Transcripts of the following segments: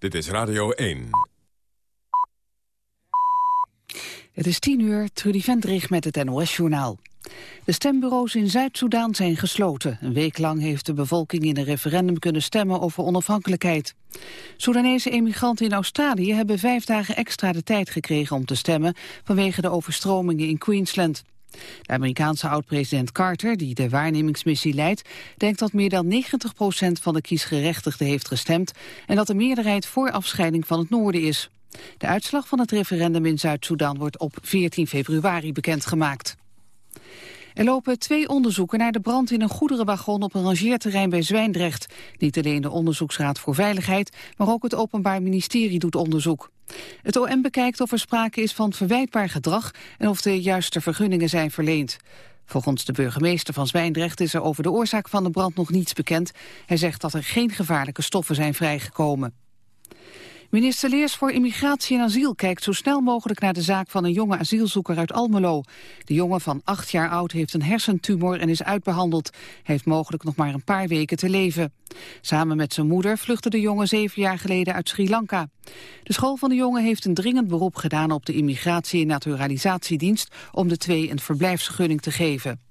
Dit is Radio 1. Het is tien uur, Trudy Vendrig met het NOS-journaal. De stembureaus in Zuid-Soedan zijn gesloten. Een week lang heeft de bevolking in een referendum kunnen stemmen over onafhankelijkheid. Soedanese emigranten in Australië hebben vijf dagen extra de tijd gekregen om te stemmen vanwege de overstromingen in Queensland. De Amerikaanse oud-president Carter, die de waarnemingsmissie leidt, denkt dat meer dan 90% van de kiesgerechtigden heeft gestemd en dat de meerderheid voor afscheiding van het noorden is. De uitslag van het referendum in Zuid-Soedan wordt op 14 februari bekendgemaakt. Er lopen twee onderzoeken naar de brand in een goederenwagon op een rangeerterrein bij Zwijndrecht. Niet alleen de Onderzoeksraad voor Veiligheid, maar ook het Openbaar Ministerie doet onderzoek. Het OM bekijkt of er sprake is van verwijtbaar gedrag en of de juiste vergunningen zijn verleend. Volgens de burgemeester van Zwijndrecht is er over de oorzaak van de brand nog niets bekend. Hij zegt dat er geen gevaarlijke stoffen zijn vrijgekomen. Minister Leers voor Immigratie en Asiel kijkt zo snel mogelijk naar de zaak van een jonge asielzoeker uit Almelo. De jongen van acht jaar oud heeft een hersentumor en is uitbehandeld. Hij heeft mogelijk nog maar een paar weken te leven. Samen met zijn moeder vluchtte de jongen zeven jaar geleden uit Sri Lanka. De school van de jongen heeft een dringend beroep gedaan op de Immigratie- en Naturalisatiedienst om de twee een verblijfsvergunning te geven.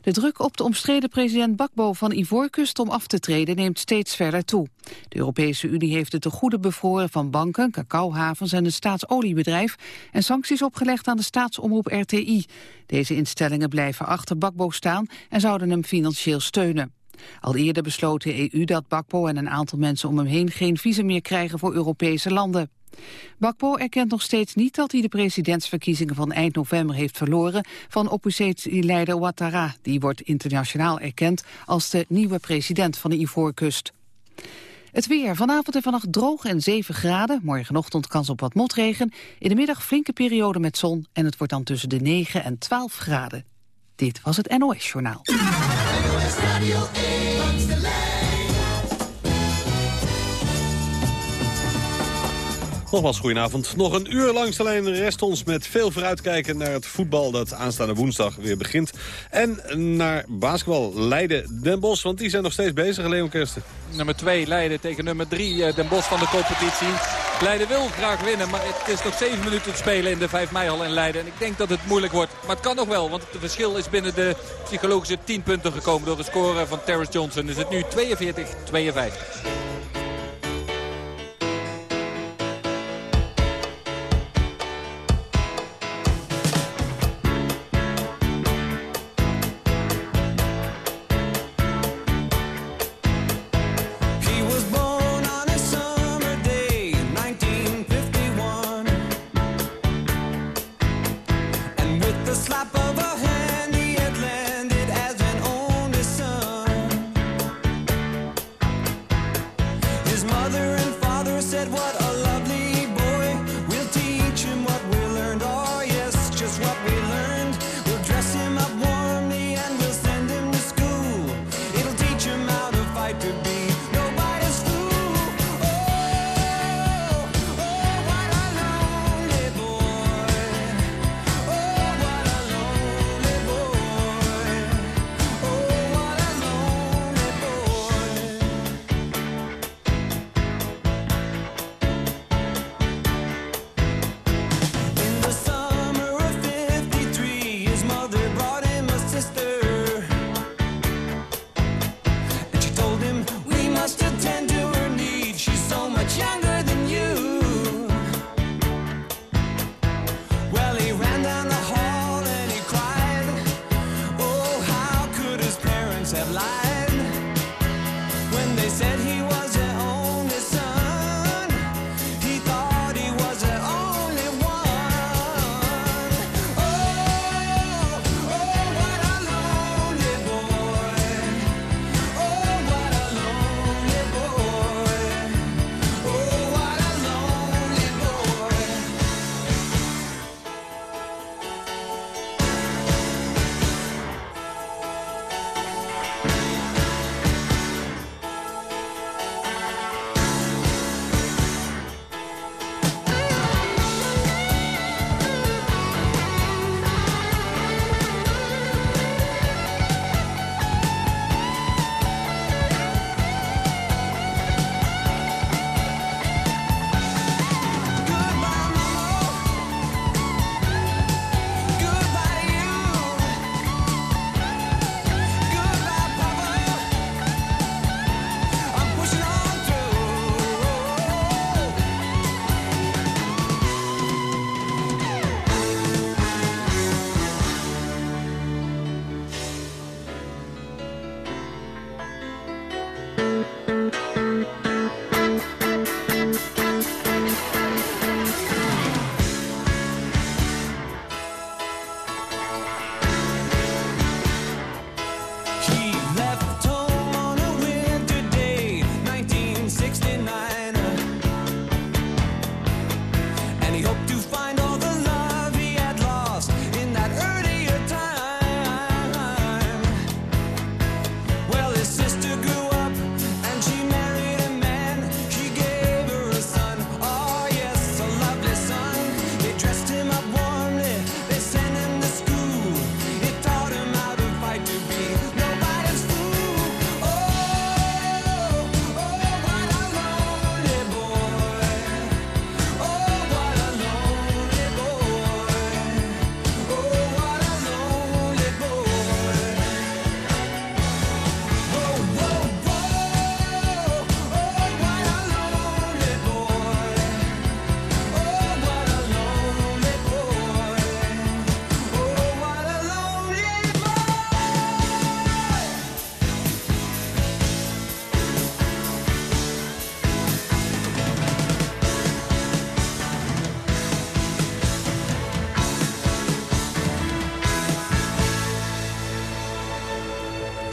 De druk op de omstreden president Bakbo van Ivoorkust om af te treden neemt steeds verder toe. De Europese Unie heeft het te goede bevroren van banken, cacaohavens en een staatsoliebedrijf en sancties opgelegd aan de staatsomroep RTI. Deze instellingen blijven achter Bakbo staan en zouden hem financieel steunen. Al eerder besloot de EU dat Bakbo en een aantal mensen om hem heen geen visum meer krijgen voor Europese landen. Bakbo erkent nog steeds niet dat hij de presidentsverkiezingen van eind november heeft verloren van oppositieleider Ouattara. Die wordt internationaal erkend als de nieuwe president van de Ivoorkust. Het weer. Vanavond en vannacht droog en 7 graden. Morgenochtend kans op wat motregen. In de middag flinke periode met zon. En het wordt dan tussen de 9 en 12 graden. Dit was het NOS Journaal. Nogmaals, goedenavond. Nog een uur langs de lijn rest ons met veel vooruitkijken naar het voetbal dat aanstaande woensdag weer begint. En naar basketbal Leiden Den Bosch, want die zijn nog steeds bezig, Leon Kersten. Nummer 2 Leiden tegen nummer 3 eh, Den Bosch van de competitie. Leiden wil graag winnen, maar het is nog 7 minuten te spelen in de 5 meihal in Leiden. En ik denk dat het moeilijk wordt, maar het kan nog wel, want het verschil is binnen de psychologische 10 punten gekomen door het scoren van Terrence Johnson. Is het nu 42-52.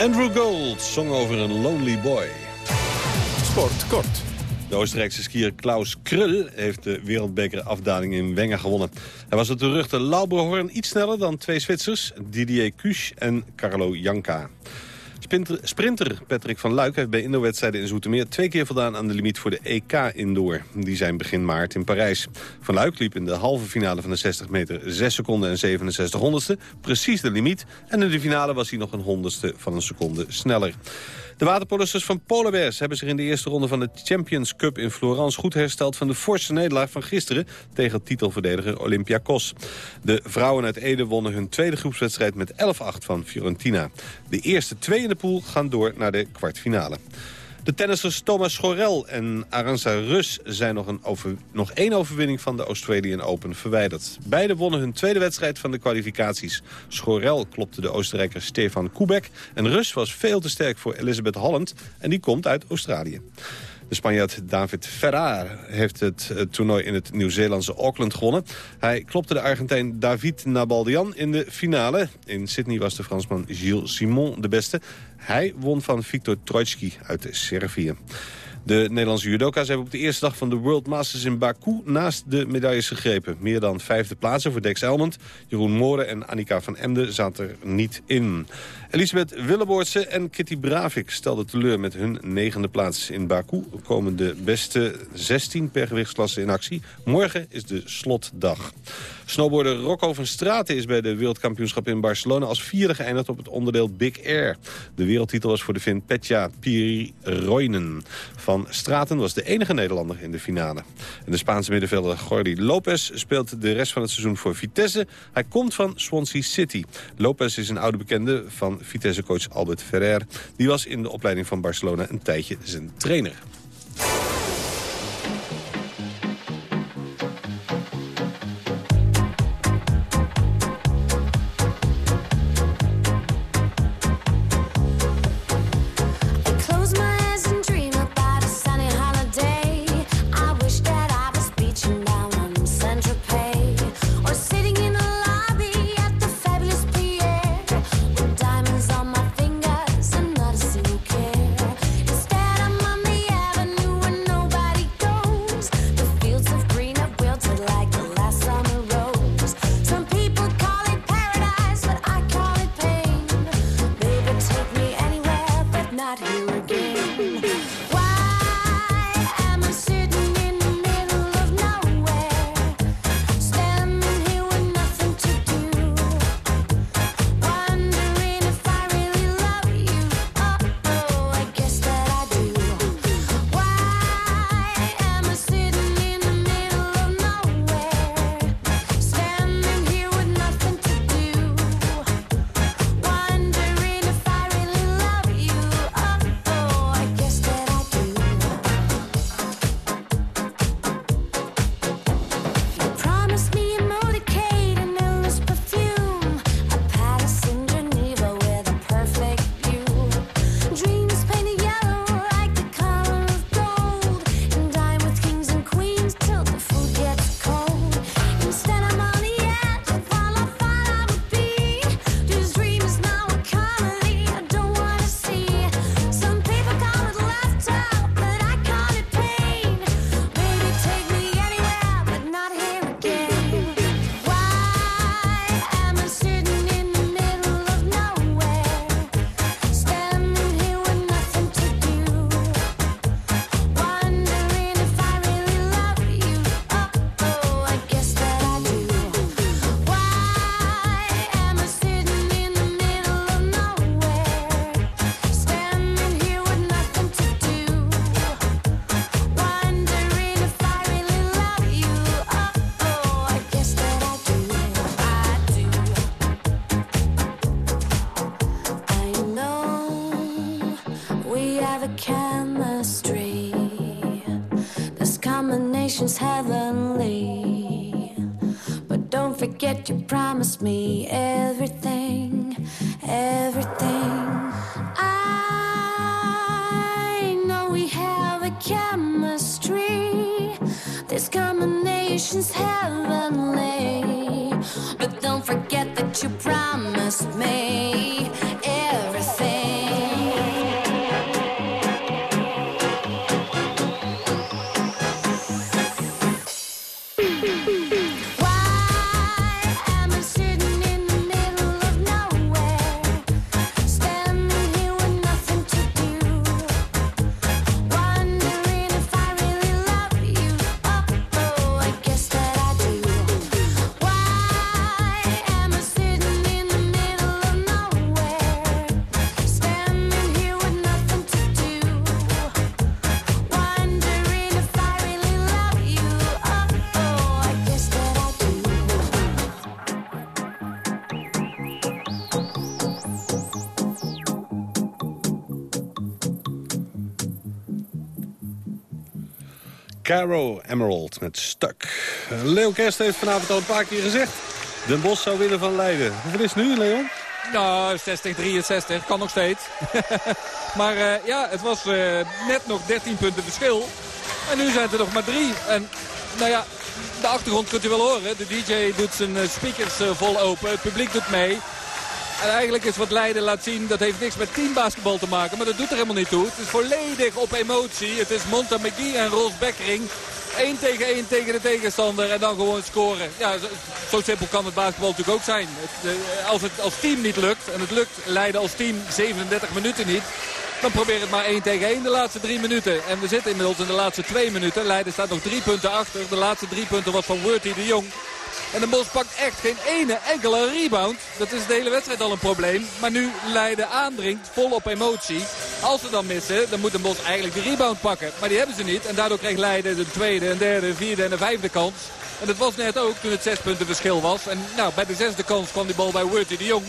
Andrew Gold zong over een lonely boy. Sport kort. De Oostenrijkse skier Klaus Krul heeft de wereldbekerafdaling in Wengen gewonnen. Hij was op de rug de Lauberhorn iets sneller dan twee Zwitsers, Didier Kusch en Carlo Janka. Sprinter Patrick van Luik heeft bij indoorwedstrijden in Zoetermeer... twee keer voldaan aan de limiet voor de EK-indoor. Die zijn begin maart in Parijs. Van Luik liep in de halve finale van de 60 meter 6 seconden en 67 honderdste. Precies de limiet. En in de finale was hij nog een honderdste van een seconde sneller. De waterpolissers van Bears hebben zich in de eerste ronde van de Champions Cup in Florence goed hersteld van de forse nederlaag van gisteren tegen titelverdediger Olympiakos. De vrouwen uit Ede wonnen hun tweede groepswedstrijd met 11-8 van Fiorentina. De eerste twee in de pool gaan door naar de kwartfinale. De tennissers Thomas Schorel en Aranza Rus zijn nog, een over, nog één overwinning van de Australian Open verwijderd. Beiden wonnen hun tweede wedstrijd van de kwalificaties. Schorel klopte de Oostenrijker Stefan Kubek en Rus was veel te sterk voor Elizabeth Holland en die komt uit Australië. De Spanjaard David Ferrar heeft het toernooi in het Nieuw-Zeelandse Auckland gewonnen. Hij klopte de Argentijn David Nabaldian in de finale. In Sydney was de Fransman Gilles Simon de beste. Hij won van Viktor Trojtski uit Servië. De Nederlandse judoka's hebben op de eerste dag van de World Masters in Baku naast de medailles gegrepen. Meer dan vijfde plaatsen voor Dex Elmond, Jeroen Mooren en Annika van Emden zaten er niet in. Elisabeth Willeboortse en Kitty Bravik stelden teleur met hun negende plaats in Baku. komen de beste 16 per gewichtsklasse in actie. Morgen is de slotdag. Snowboarder Rocco van Straten is bij de wereldkampioenschap in Barcelona als vierde geëindigd op het onderdeel Big Air. De wereldtitel was voor de Finn Petja Piriroinen. Van Straten was de enige Nederlander in de finale. En de Spaanse middenvelder Jordi Lopez speelt de rest van het seizoen voor Vitesse. Hij komt van Swansea City. Lopez is een oude bekende van Vitesse-coach Albert Ferrer. Die was in de opleiding van Barcelona een tijdje zijn trainer. You promised me Caro Emerald met Stuk. Leo Kerst heeft vanavond al een paar keer gezegd... Den Bosch zou winnen van Leiden. Hoeveel is het nu, Leon? Nou, 60, 63. Kan nog steeds. maar uh, ja, het was uh, net nog 13 punten verschil. En nu zijn het er nog maar drie. En nou ja, de achtergrond kunt u wel horen. De DJ doet zijn uh, speakers vol open. Het publiek doet mee. En eigenlijk is wat Leiden laat zien, dat heeft niks met teambasketbal te maken. Maar dat doet er helemaal niet toe. Het is volledig op emotie. Het is Monta McGee en Rolf Beckering. 1 tegen 1 tegen de tegenstander en dan gewoon scoren. Ja, zo, simpel kan het basketbal natuurlijk ook zijn. Het, uh, als het als team niet lukt, en het lukt Leiden als team 37 minuten niet... dan probeer het maar 1 tegen 1 de laatste drie minuten. En we zitten inmiddels in de laatste twee minuten. Leiden staat nog drie punten achter. De laatste drie punten was van Worthy de Jong. En de Bos pakt echt geen ene enkele rebound. Dat is de hele wedstrijd al een probleem. Maar nu Leiden aandringt, vol op emotie. Als ze dan missen, dan moet de Bos eigenlijk de rebound pakken. Maar die hebben ze niet. En daardoor kreeg Leiden de tweede, en derde, vierde en de vijfde kans. En dat was net ook toen het zes punten verschil was. En nou, bij de zesde kans kwam die bal bij Worthy de Jong.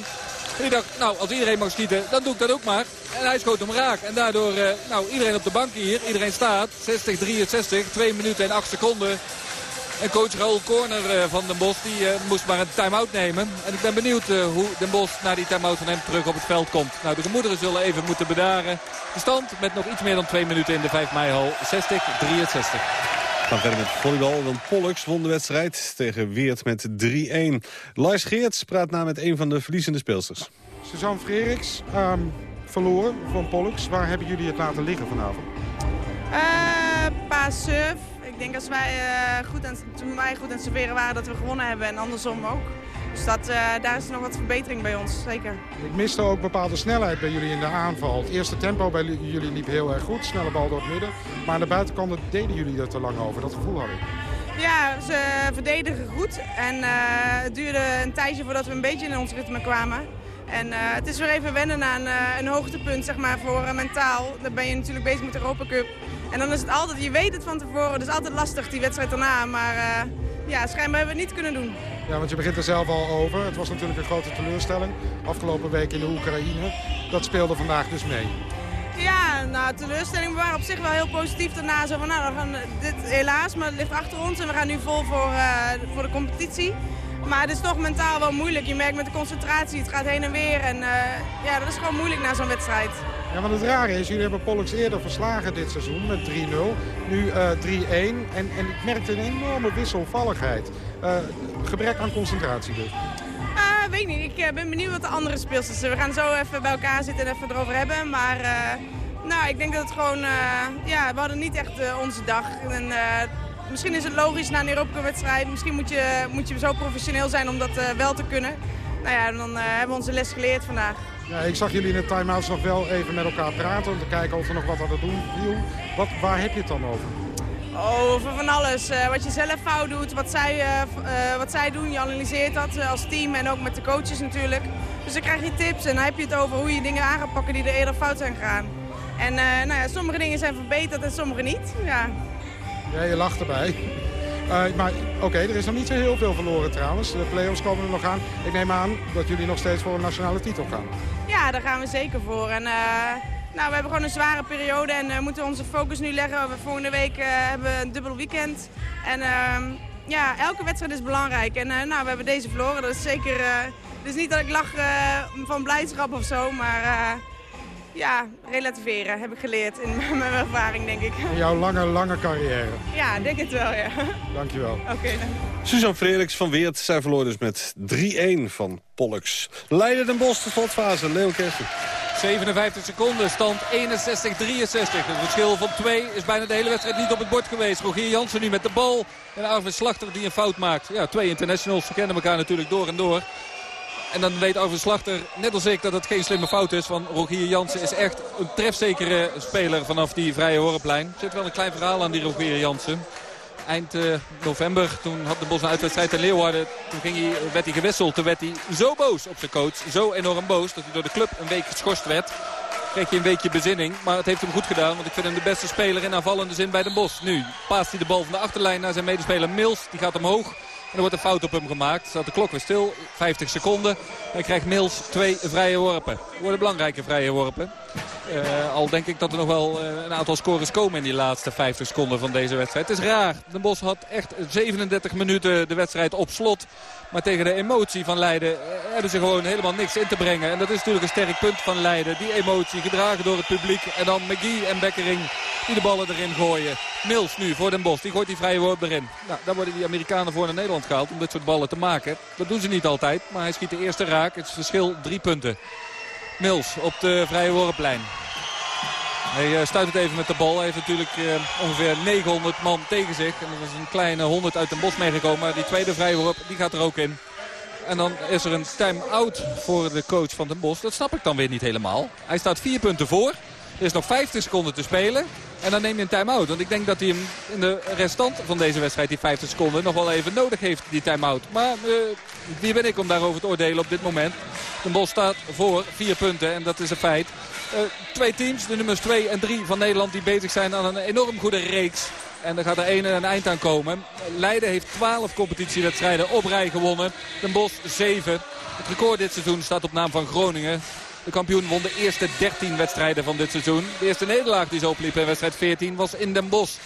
En dacht, nou, als iedereen mag schieten, dan doe ik dat ook maar. En hij schoot hem raak. En daardoor, uh, nou, iedereen op de bank hier. Iedereen staat. 60, 63, 2 minuten en 8 seconden. En coach Raoul Corner uh, van Den Bosch die, uh, moest maar een time-out nemen. En ik ben benieuwd uh, hoe Den Bosch na die time-out van hem terug op het veld komt. Nou, de gemoederen zullen even moeten bedaren. De stand met nog iets meer dan twee minuten in de 5 mei-hal. 60-63. We gaan verder met volleybal, want Pollux won de wedstrijd tegen Weert met 3-1. Lars Geerts praat na met een van de verliezende speelsters. Suzanne Freriks, um, verloren van Pollux. Waar hebben jullie het laten liggen vanavond? Pas surf ik denk als wij, uh, goed aan, toen wij goed aan het serveren waren dat we gewonnen hebben en andersom ook. Dus dat, uh, daar is nog wat verbetering bij ons, zeker. Ik miste ook bepaalde snelheid bij jullie in de aanval. Het eerste tempo bij jullie liep heel erg goed, snelle bal door het midden. Maar aan de buitenkant deden jullie er te lang over, dat gevoel had ik. Ja, ze verdedigen goed. En uh, het duurde een tijdje voordat we een beetje in ons ritme kwamen. En uh, het is weer even wennen aan uh, een hoogtepunt zeg maar, voor mentaal. Dan ben je natuurlijk bezig met de Europa Cup. En dan is het altijd, je weet het van tevoren, dus altijd lastig die wedstrijd daarna. Maar ja, schijnbaar hebben we het niet kunnen doen. Ja, want je begint er zelf al over. Het was natuurlijk een grote teleurstelling. Afgelopen week in de Oekraïne. Dat speelde vandaag dus mee. Ja, nou, teleurstelling. We waren op zich wel heel positief daarna. Zo van, nou, we gaan dit helaas, maar het ligt achter ons. En we gaan nu vol voor, voor de competitie. Maar het is toch mentaal wel moeilijk. Je merkt met de concentratie, het gaat heen en weer. En uh, ja, dat is gewoon moeilijk na zo'n wedstrijd. Ja, want het rare is, jullie hebben Pollux eerder verslagen dit seizoen met 3-0. Nu uh, 3-1. En, en ik merkte een enorme wisselvalligheid. Uh, gebrek aan concentratie dus. Weet niet, ik ben benieuwd wat de andere speelsters We gaan zo even bij elkaar zitten en even erover hebben. Maar nou, ik denk dat het gewoon... ja, we hadden niet echt onze dag. En, misschien is het logisch na een Europa-wedstrijd. Misschien moet je, moet je zo professioneel zijn om dat uh, wel te kunnen. Nou ja, dan uh, hebben we onze les geleerd vandaag. Ja, ik zag jullie in de time-outs nog wel even met elkaar praten om te kijken of er nog wat aan het doen viel. Wat, waar heb je het dan over? Over van alles. Uh, wat je zelf fout doet, wat zij, wat zij doen. Je analyseert dat als team en ook met de coaches natuurlijk. Dus dan krijg je tips en dan heb je het over hoe je dingen aan gaat pakken die er eerder fout zijn gegaan. En nou ja, sommige dingen zijn verbeterd en sommige niet. Ja. Ja, je lacht erbij. Uh, maar oké, er is nog niet zo heel veel verloren trouwens. De play-offs komen er nog aan. Ik neem aan dat jullie nog steeds voor een nationale titel gaan. Ja, daar gaan we zeker voor. En, uh, nou, we hebben gewoon een zware periode en uh, moeten onze focus nu leggen. We volgende week hebben we een dubbel weekend. En ehm, ja, elke wedstrijd is belangrijk. En nou, we hebben deze verloren. Dat is zeker... dus niet dat ik lach van blijdschap of zo, maar ja, relativeren heb ik geleerd in mijn ervaring, denk ik. In jouw lange, lange carrière? Ja, denk het wel, ja. Dankjewel. Oké, okay, dan. Suzanne Frederiks van Weert. Zij verloor dus met 3-1 van Pollux. Leiden den Bos, de slotfase. Leon Kersten. 57 seconden, stand 61-63. Het verschil van 2 is bijna de hele wedstrijd niet op het bord geweest. Rogier Jansen nu met de bal. En Arvid Slachter die een fout maakt. Ja, twee internationals. Ze kennen elkaar natuurlijk door en door. En dan weet Arvid Slachter, net als ik, dat het geen slimme fout is. Want Rogier Jansen is echt een trefzekere speler vanaf die vrije horplijn. Er zit wel een klein verhaal aan die Rogier Jansen. Eind uh, november, toen had de Bos een uitwedstrijd in Leeuwarden. Toen ging hij, werd hij gewisseld. Toen werd hij zo boos op zijn coach. Zo enorm boos dat hij door de club een week geschorst werd. Kreeg hij een weekje bezinning. Maar het heeft hem goed gedaan. Want ik vind hem de beste speler in aanvallende zin bij de Bos. Nu paast hij de bal van de achterlijn naar zijn medespeler Mills. Die gaat omhoog. Er wordt een fout op hem gemaakt. Staat de klok weer stil. 50 seconden. Hij krijgt Mills twee vrije worpen. Worden belangrijke vrije worpen. Uh, al denk ik dat er nog wel uh, een aantal scores komen in die laatste 50 seconden van deze wedstrijd. Het is raar. Den Bosch had echt 37 minuten de wedstrijd op slot. Maar tegen de emotie van Leiden uh, hebben ze gewoon helemaal niks in te brengen. En dat is natuurlijk een sterk punt van Leiden. Die emotie gedragen door het publiek. En dan McGee en Bekkering die de ballen erin gooien. Mills nu voor Den Bosch. Die gooit die vrije worp erin. Nou, dan worden die Amerikanen voor naar Nederland gehaald om dit soort ballen te maken. Dat doen ze niet altijd. Maar hij schiet de eerste raak. Het verschil drie punten. Mills op de vrije worplijn. Hij stuit het even met de bal. Hij heeft natuurlijk uh, ongeveer 900 man tegen zich. En er is een kleine 100 uit Den Bos meegekomen. Maar die tweede vrije worp die gaat er ook in. En dan is er een time-out voor de coach van Den Bos. Dat snap ik dan weer niet helemaal. Hij staat vier punten voor. Er is nog 50 seconden te spelen. En dan neem je een time-out. Want ik denk dat hij hem in de restant van deze wedstrijd, die 50 seconden, nog wel even nodig heeft, die time-out. Maar uh, wie ben ik om daarover te oordelen op dit moment? De Bos staat voor vier punten en dat is een feit. Uh, twee teams, de nummers 2 en 3 van Nederland, die bezig zijn aan een enorm goede reeks. En er gaat er één een eind aan komen. Leiden heeft 12 competitiewedstrijden op rij gewonnen. Den Bos 7. Het record dit seizoen staat op naam van Groningen. De kampioen won de eerste 13 wedstrijden van dit seizoen. De eerste nederlaag die ze opliep in wedstrijd 14 was in Den Bosch.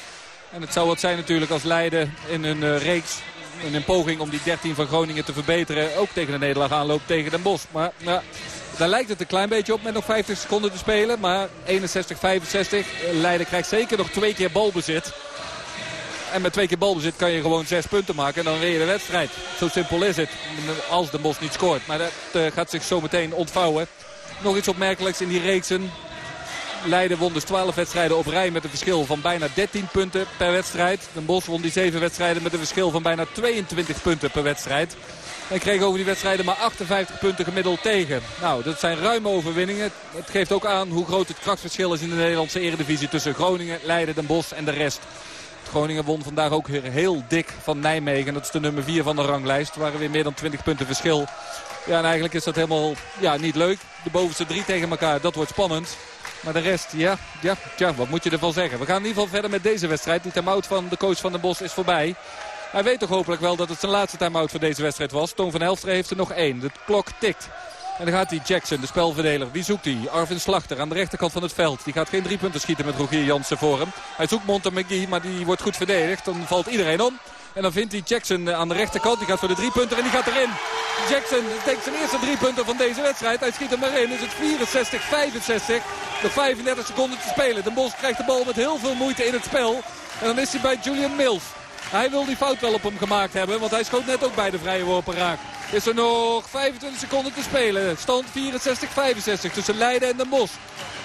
En het zou wat zijn natuurlijk als Leiden in een uh, reeks, in een poging om die 13 van Groningen te verbeteren. Ook tegen de nederlaag aanloopt tegen Den Bosch. Maar ja, daar lijkt het een klein beetje op met nog 50 seconden te spelen. Maar 61-65. Leiden krijgt zeker nog twee keer balbezit. En met twee keer balbezit kan je gewoon zes punten maken. En dan weer je de wedstrijd. Zo simpel is het. Als de Bos niet scoort. Maar dat uh, gaat zich zo meteen ontvouwen. Nog iets opmerkelijks in die reeksen. Leiden won dus 12 wedstrijden op rij met een verschil van bijna 13 punten per wedstrijd. Den Bosch won die 7 wedstrijden met een verschil van bijna 22 punten per wedstrijd. En kreeg over die wedstrijden maar 58 punten gemiddeld tegen. Nou, dat zijn ruime overwinningen. Het geeft ook aan hoe groot het krachtverschil is in de Nederlandse eredivisie tussen Groningen, Leiden, Den Bosch en de rest. Groningen won vandaag ook weer heel dik van Nijmegen. Dat is de nummer 4 van de ranglijst. Er waren weer meer dan 20 punten verschil. Ja, en eigenlijk is dat helemaal ja, niet leuk. De bovenste drie tegen elkaar, dat wordt spannend. Maar de rest, ja, ja, tja, wat moet je ervan zeggen? We gaan in ieder geval verder met deze wedstrijd. Die time-out van de coach van den Bos is voorbij. Hij weet toch hopelijk wel dat het zijn laatste time-out voor deze wedstrijd was. Toon van Helfter heeft er nog één. De klok tikt. En dan gaat hij Jackson, de spelverdeler. Wie zoekt hij? Arvin Slachter aan de rechterkant van het veld. Die gaat geen drie punten schieten met Rogier Jansen voor hem. Hij zoekt Monte McGee, maar die wordt goed verdedigd. Dan valt iedereen om. En dan vindt hij Jackson eh, aan de rechterkant. Die gaat voor de drie punten en die gaat erin. Jackson denkt zijn eerste drie punten van deze wedstrijd. Hij schiet hem erin. Is het 64-65. Nog 35 seconden te spelen. De Bos krijgt de bal met heel veel moeite in het spel. En dan is hij bij Julian Mills. Hij wil die fout wel op hem gemaakt hebben. Want hij schoot net ook bij de vrije worpen raak. Is er nog 25 seconden te spelen. Stand 64-65 tussen Leiden en Den Bosch.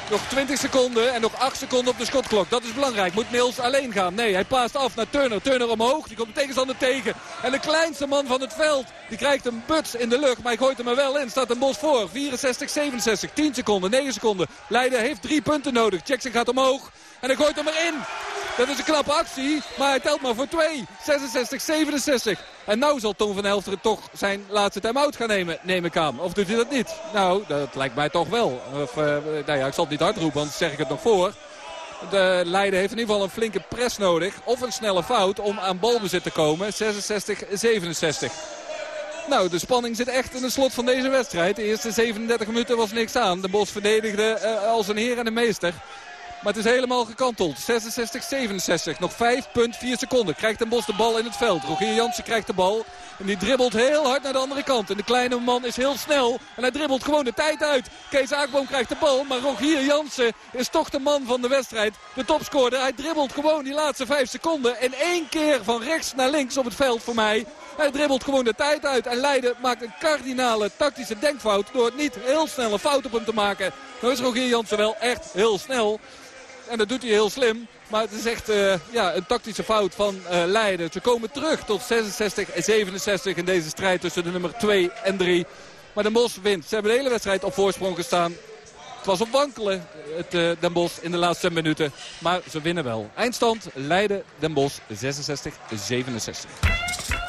Nog 20 seconden en nog 8 seconden op de schotklok. Dat is belangrijk. Moet Mills alleen gaan? Nee, hij paast af naar Turner. Turner omhoog. Die komt de tegenstander tegen. En de kleinste man van het veld. Die krijgt een buts in de lucht. Maar hij gooit hem er wel in. Staat een bos voor. 64, 67. 10 seconden, 9 seconden. Leiden heeft 3 punten nodig. Jackson gaat omhoog. En hij gooit hem erin. Dat is een knappe actie, maar hij telt maar voor 2. 66, 67. En nou zal Tom van Helfteren toch zijn laatste time-out gaan nemen, neem ik aan. Of doet hij dat niet? Nou, dat lijkt mij toch wel. Of, uh, nou ja, ik zal het niet hard roepen, want zeg ik het nog voor. De Leiden heeft in ieder geval een flinke press nodig. Of een snelle fout om aan balbezit te komen. 66, 67. Nou, de spanning zit echt in de slot van deze wedstrijd. De eerste 37 minuten was niks aan. De Bos verdedigde uh, als een heer en een meester. Maar het is helemaal gekanteld. 66-67. Nog 5,4 seconden. Krijgt Den Bos de bal in het veld. Rogier Jansen krijgt de bal. En die dribbelt heel hard naar de andere kant. En de kleine man is heel snel. En hij dribbelt gewoon de tijd uit. Kees Aakboom krijgt de bal. Maar Rogier Jansen is toch de man van de wedstrijd. De topscorer. Hij dribbelt gewoon die laatste 5 seconden. En één keer van rechts naar links op het veld voor mij. Hij dribbelt gewoon de tijd uit. En Leiden maakt een kardinale tactische denkfout. Door niet heel snel een fout op hem te maken. Nou is Rogier Jansen wel echt heel snel. En dat doet hij heel slim. Maar het is echt uh, ja, een tactische fout van uh, Leiden. Ze komen terug tot 66 en 67 in deze strijd tussen de nummer 2 en 3. Maar Den Bosch wint. Ze hebben de hele wedstrijd op voorsprong gestaan. Het was op wankelen, het uh, Den Bosch, in de laatste minuten. Maar ze winnen wel. Eindstand Leiden Den Bosch 66-67.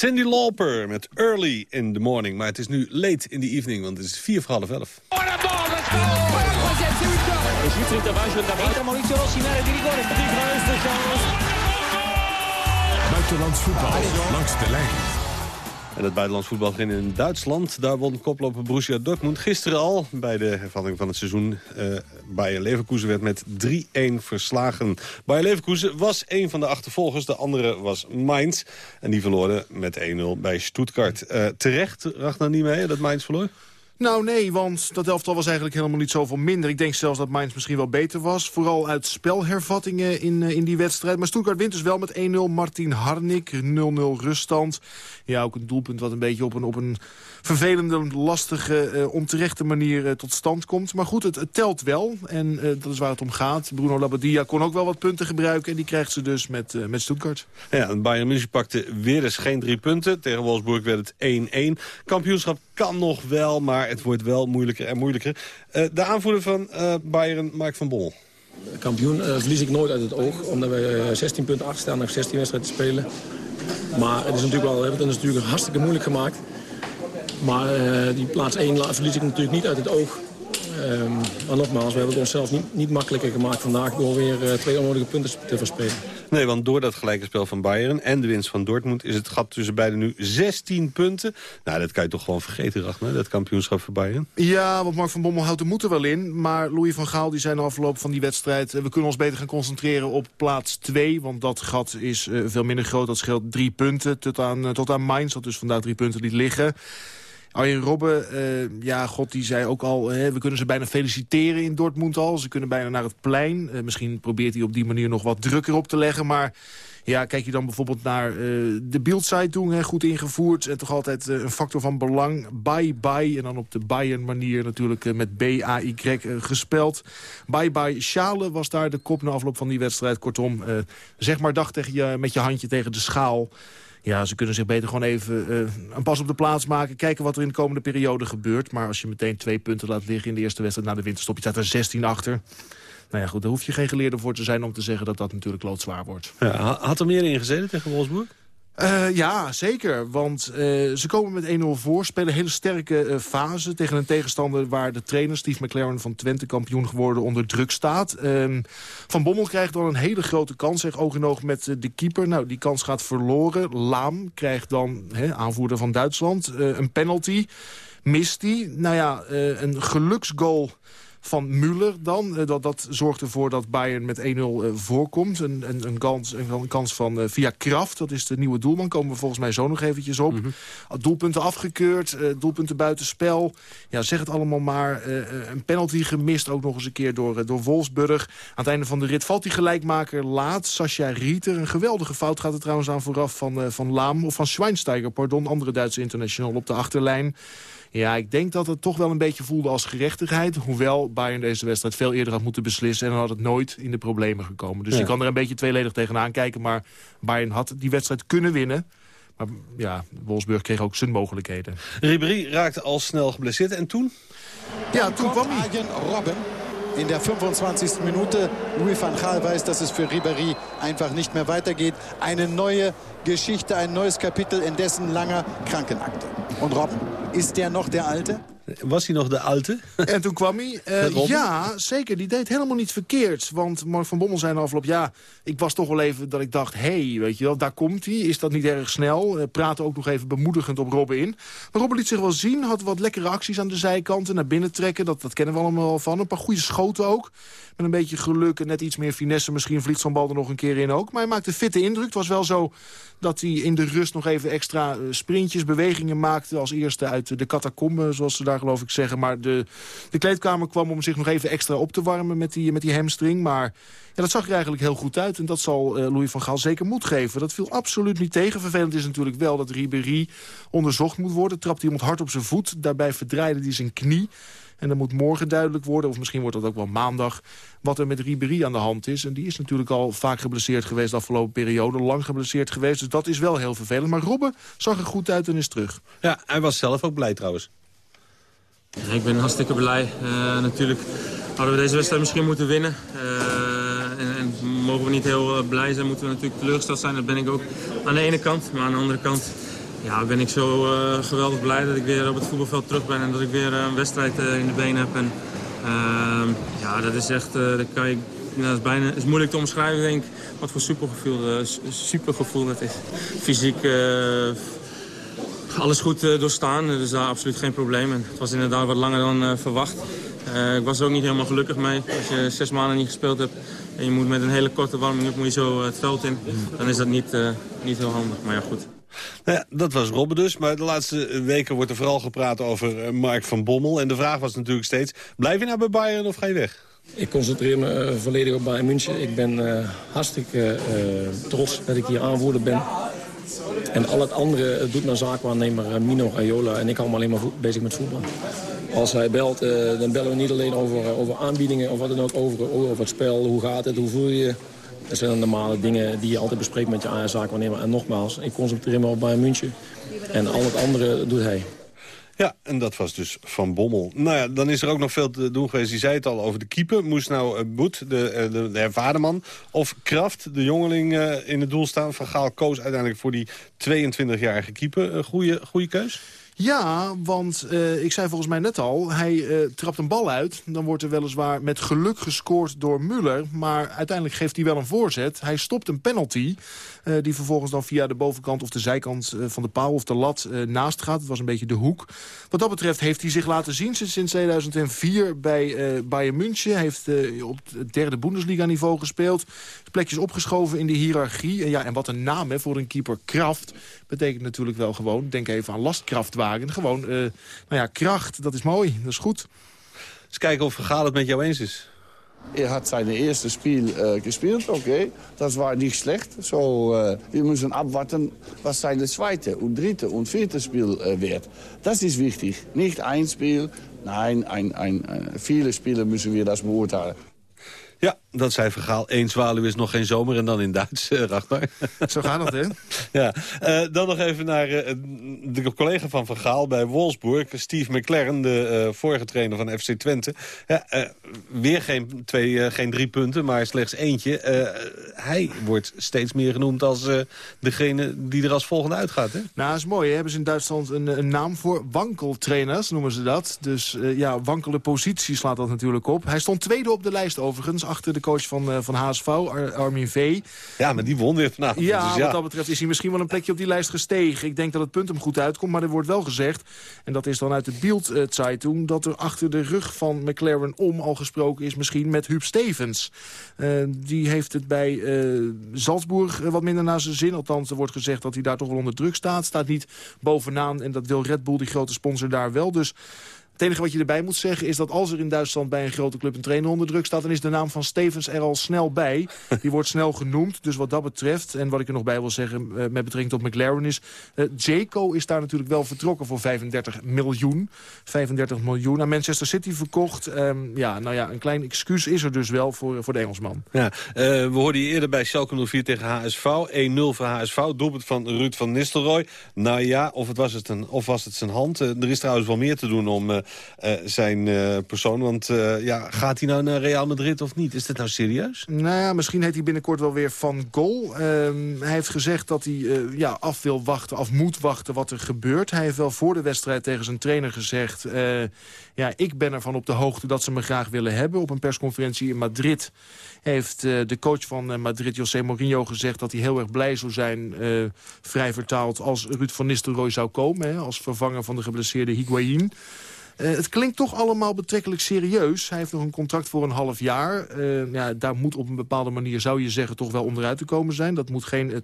Cindy Lauper met Early in the Morning. Maar het is nu late in the evening, want het is vier voor half elf. Buitenlands voetbal langs de lijn. En het buitenlands voetbal ging in Duitsland. Daar won koploper Borussia Dortmund gisteren al... bij de hervatting van het seizoen. Uh, Bayer Leverkusen werd met 3-1 verslagen. Bayer Leverkusen was een van de achtervolgers. De andere was Mainz. En die verloren met 1-0 bij Stuttgart. Uh, terecht, Ragnar niet mee dat Mainz verloor? Nou nee, want dat elftal was eigenlijk helemaal niet zoveel minder. Ik denk zelfs dat Mainz misschien wel beter was. Vooral uit spelhervattingen in, in die wedstrijd. Maar Stuttgart wint dus wel met 1-0. Martin Harnik, 0-0 ruststand. Ja, ook een doelpunt wat een beetje op een, op een vervelende, lastige, uh, onterechte manier uh, tot stand komt. Maar goed, het, het telt wel. En uh, dat is waar het om gaat. Bruno Labbadia kon ook wel wat punten gebruiken. En die krijgt ze dus met, met Stuttgart. Ja, en Bayern München pakte weer eens geen drie punten. Tegen Wolfsburg werd het 1-1. Kampioenschap kan nog wel, maar het wordt wel moeilijker en moeilijker. Uh, de aanvoerder van uh, Bayern, Mark van Bommel. Kampioen uh, verlies ik nooit uit het oog, omdat we 16 punten achter staan nog 16 wedstrijden te spelen. Maar het is natuurlijk wel, we hebben het natuurlijk hartstikke moeilijk gemaakt. Maar die plaats 1 verlies ik natuurlijk niet uit het oog. Um, maar nogmaals, we hebben het onszelf niet, niet makkelijker gemaakt vandaag door weer uh, twee onnodige punten te verspelen. Nee, want door dat gelijke spel van Bayern en de winst van Dortmund is het gat tussen beiden nu 16 punten. Nou, dat kan je toch gewoon vergeten, Ragnar, dat kampioenschap voor Bayern. Ja, want Mark van Bommel houdt de moed er wel in. Maar Louis van Gaal die zei na afloop van die wedstrijd... we kunnen ons beter gaan concentreren op plaats 2. Want dat gat is uh, veel minder groot. Dat scheelt drie punten tot aan, uh, tot aan Mainz. Dat dus vandaag drie punten liet liggen. Arjen Robben, uh, ja, god, die zei ook al... Hè, we kunnen ze bijna feliciteren in Dortmund al. Ze kunnen bijna naar het plein. Uh, misschien probeert hij op die manier nog wat drukker op te leggen. Maar Ja, kijk je dan bijvoorbeeld naar eh, de Bildzeitung, hè, goed ingevoerd. En toch altijd eh, een factor van belang. Bye bye. En dan op de Bayern manier natuurlijk eh, met B-A-Y eh, gespeld. Bye bye Schale was daar de kop na afloop van die wedstrijd. Kortom, eh, zeg maar dag tegen je, met je handje tegen de schaal. Ja, ze kunnen zich beter gewoon even eh, een pas op de plaats maken. Kijken wat er in de komende periode gebeurt. Maar als je meteen twee punten laat liggen in de eerste wedstrijd na de winterstop... je staat er 16 achter. Nou ja, goed, daar hoef je geen geleerde voor te zijn om te zeggen dat dat natuurlijk loodzwaar wordt. Ja, ha- had er meer in gezeten tegen Wolfsburg? Eh, ja, zeker. Want eh, ze komen met 1-0 voor. Spelen hele sterke eh, fase tegen een tegenstander... waar de trainer Steve McLaren van Twente kampioen geworden onder druk staat. Ehm, van Bommel krijgt dan een hele grote kans. Zeg, oog in oog met de keeper. Nou, die kans gaat verloren. Laam krijgt dan, aanvoerder van Duitsland, een penalty. Mist die. Nou ja, een geluksgoal van Müller dan. Eh, dat, dat zorgt ervoor dat Bayern met 1-0 eh, voorkomt. Een, een, een, kans, een, kans van eh, via Kraft, dat is de nieuwe doelman. Komen we volgens mij zo nog eventjes op. Doelpunten afgekeurd, doelpunten buitenspel. Ja, zeg het allemaal maar. Een penalty gemist ook nog eens een keer door, door Wolfsburg. Aan het einde van de rit valt die gelijkmaker laat. Sascha Rieter, een geweldige fout gaat er trouwens aan vooraf van, van Laam. Of van Schweinsteiger, pardon, andere Duitse international op de achterlijn. Ja, ik denk dat het toch wel een beetje voelde als gerechtigheid. Hoewel Bayern deze wedstrijd veel eerder had moeten beslissen... en dan had het nooit in de problemen gekomen. Dus Ja. je kan er een beetje tweeledig tegenaan kijken. Maar Bayern had die wedstrijd kunnen winnen. Maar ja, Wolfsburg kreeg ook zijn mogelijkheden. Ribéry raakte al snel geblesseerd. En toen? Ja, toen kwam hij. Robben. In der 25. Minute. Louis van Gaal weiß, dass es für Ribéry einfach nicht mehr weitergeht. Eine neue Geschichte, ein neues Kapitel in dessen langer Krankenakte. Und Robben, ist der noch der Alte? Was hij nog de oude? En toen kwam hij. Eh, ja, zeker. Die deed helemaal niet verkeerd. Want Mark van Bommel zei na afloop... ja, ik was toch wel even dat ik dacht... hé, hey, weet je wel, daar komt hij. Is dat niet erg snel? Praatte ook nog even bemoedigend op Robben in. Maar Robben liet zich wel zien. Had wat lekkere acties aan de zijkanten. Naar binnen trekken. Dat, dat kennen we allemaal wel van. Een paar goede schoten ook. Met een beetje geluk en net iets meer finesse. Misschien vliegt zo'n bal er nog een keer in ook. Maar hij maakte fitte indruk. Het was wel zo dat hij in de rust nog even extra eh, sprintjes, bewegingen maakte. Als eerste uit de catacombe, zoals ze daar geloof ik zeggen. Maar de, de kleedkamer kwam om zich nog even extra op te warmen met die, met die hamstring. Maar ja, dat zag er eigenlijk heel goed uit. En dat zal eh, Louis van Gaal zeker moed geven. Dat viel absoluut niet tegen. Vervelend is natuurlijk wel dat Ribéry onderzocht moet worden. Trapt iemand hard op zijn voet. Daarbij verdraaide hij zijn knie. En dan moet morgen duidelijk worden, of misschien wordt dat ook wel maandag... wat er met Ribéry aan de hand is. En die is natuurlijk al vaak geblesseerd geweest de afgelopen periode. Lang geblesseerd geweest, dus dat is wel heel vervelend. Maar Robben zag er goed uit en is terug. Ja, hij was zelf ook blij trouwens. Ik ben hartstikke blij. Eh, natuurlijk hadden we deze wedstrijd misschien moeten winnen. Eh, en, en mogen we niet heel eh, blij zijn, moeten we natuurlijk teleurgesteld zijn. Dat ben ik ook aan de ene kant. Maar aan de andere kant ja, ben ik zo geweldig blij dat ik weer op het voetbalveld terug ben. En dat ik weer een wedstrijd in de benen heb. En, ehm, ja, dat is echt, dat kan je, nou, bijna is moeilijk te omschrijven, denk. Wat voor supergevoel, supergevoel dat is. Fysiek alles goed eh, doorstaan, dus daar absoluut geen probleem. En het was inderdaad wat langer dan eh, verwacht. Eh, ik was er ook niet helemaal gelukkig mee. Als je zes maanden niet gespeeld hebt en je moet met een hele korte warming-up moet je zo eh, het veld in, dan is dat niet, eh, niet heel handig. Maar ja, goed. Nou ja, dat was Robben dus. Maar de laatste weken wordt er vooral gepraat over eh, Mark van Bommel. En de vraag was natuurlijk steeds, blijf je nou bij Bayern of ga je weg? Ik concentreer me eh, volledig op Bayern München. Ik ben eh, hartstikke eh, trots dat ik hier aanvoerder ben. En al het andere doet mijn zaakwaarnemer eh, Mino Raiola. En ik hou me alleen maar bezig met voetbal. Als hij belt, eh, dan bellen we niet alleen over, eh, over aanbiedingen of wat dan ook. Over, over het spel, hoe gaat het, hoe voel je je. Dat zijn normale dingen die je altijd bespreekt met je zaakwaarnemer. En nogmaals, ik concentreer me op Bayern München. En al het andere doet hij. Ja, en dat was dus Van Bommel. Nou ja, dan is er ook nog veel te doen geweest. Die zei het al over de keeper. Moest nou Boet, de, uh, de, de ervaren man, of Kraft, de jongeling, uh, in het doel staan. Van Gaal koos uiteindelijk voor die 22-jarige keeper. Goede, goede keus? Ja, want uh, ik zei volgens mij net al, hij uh, trapt een bal uit. Dan wordt er weliswaar met geluk gescoord door Muller. Maar uiteindelijk geeft hij wel een voorzet. Hij stopt een penalty. Uh, die vervolgens dan via de bovenkant of de zijkant van de paal of de lat naast gaat. Het was een beetje de hoek. Wat dat betreft heeft hij zich laten zien sinds 2004 bij Bayern München. Hij heeft op het derde Bundesliga niveau gespeeld. Plekjes opgeschoven in de hiërarchie. En, ja, en wat een naam hè, voor een keeper. Kraft betekent natuurlijk wel gewoon, denk even aan lastkrachtwagen. Gewoon, uh, nou ja, kracht, dat is mooi, dat is goed. Eens kijken of Gaal het met jou eens is. Er hat sein erstes Spiel äh, gespielt, okay. Das war nicht schlecht. So, äh, wir müssen abwarten, was sein und dritte und vierte Spiel äh, wird. Das ist wichtig. Nicht ein Spiel, nein, ein, ein, äh, viele Spiele müssen wir das beurteilen. Ja, dat zei Vergaal. Eén zwaluw is nog geen zomer en dan in Duits, eh, Ragnar. Zo gaat het, hè? ja. Eh, dan nog even naar eh, de collega van Vergaal bij Wolfsburg. Steve McLaren, de vorige trainer van FC Twente. Ja, weer geen, twee, geen drie punten, maar slechts eentje. Hij wordt steeds meer genoemd als degene die er als volgende uitgaat, hè? Nou, dat is mooi. Hè? Hebben ze in Duitsland een, een naam voor wankeltrainers, noemen ze dat. Dus ja, wankele positie slaat dat natuurlijk op. Hij stond tweede op de lijst overigens, achter de coach van, eh, van HSV, Ar- Armin V. Ja, maar die won weer vanavond. Ja, dus wat dat betreft is hij misschien wel een plekje op die lijst gestegen. Ik denk dat het punt hem goed uitkomt, maar er wordt wel gezegd... en dat is dan uit de Bild-Zeitung... dat er achter de rug van McLaren om al gesproken is misschien met Huub Stevens. Eh, die heeft het bij eh, Salzburg eh, wat minder naar zijn zin. Althans, er wordt gezegd dat hij daar toch wel onder druk staat. Staat niet bovenaan en dat wil Red Bull, die grote sponsor, daar wel. Dus... Het enige wat je erbij moet zeggen is dat als er in Duitsland bij een grote club een trainer onder druk staat... dan is de naam van Stevens er al snel bij. Die wordt snel genoemd, dus wat dat betreft... en wat ik er nog bij wil zeggen eh, met betrekking tot McLaren is... eh Jaco is daar natuurlijk wel vertrokken voor 35 miljoen. 35 miljoen naar Manchester City verkocht. Ehm, ja, nou ja, een klein excuus is er dus wel voor, voor de Engelsman. Ja, eh, we hoorden je eerder bij Schalke 04 tegen HSV. 1-0 voor HSV. Doelpunt van Ruud van Nistelrooy. Nou ja, of, het was, het een, of was het zijn hand. Er is trouwens wel meer te doen om zijn eh, persoon. Want eh, ja, gaat hij nou naar Real Madrid of niet? Is dit nou serieus? Nou ja, misschien heet hij binnenkort wel weer van goal. Ehm, hij heeft gezegd dat hij eh, ja, af wil wachten, af moet wachten wat er gebeurt. Hij heeft wel voor de wedstrijd tegen zijn trainer gezegd... eh, ja, ik ben ervan op de hoogte dat ze me graag willen hebben. Op een persconferentie in Madrid heeft eh, de coach van eh, Madrid, José Mourinho, gezegd... dat hij heel erg blij zou zijn, eh, vrij vertaald, als Ruud van Nistelrooy zou komen. Hè, als vervanger van de geblesseerde Higuain. Eh, het klinkt toch allemaal betrekkelijk serieus. Hij heeft nog een contract voor een half jaar. Eh, ja, daar moet op een bepaalde manier, zou je zeggen, toch wel onderuit te komen zijn. Dat moet geen eh,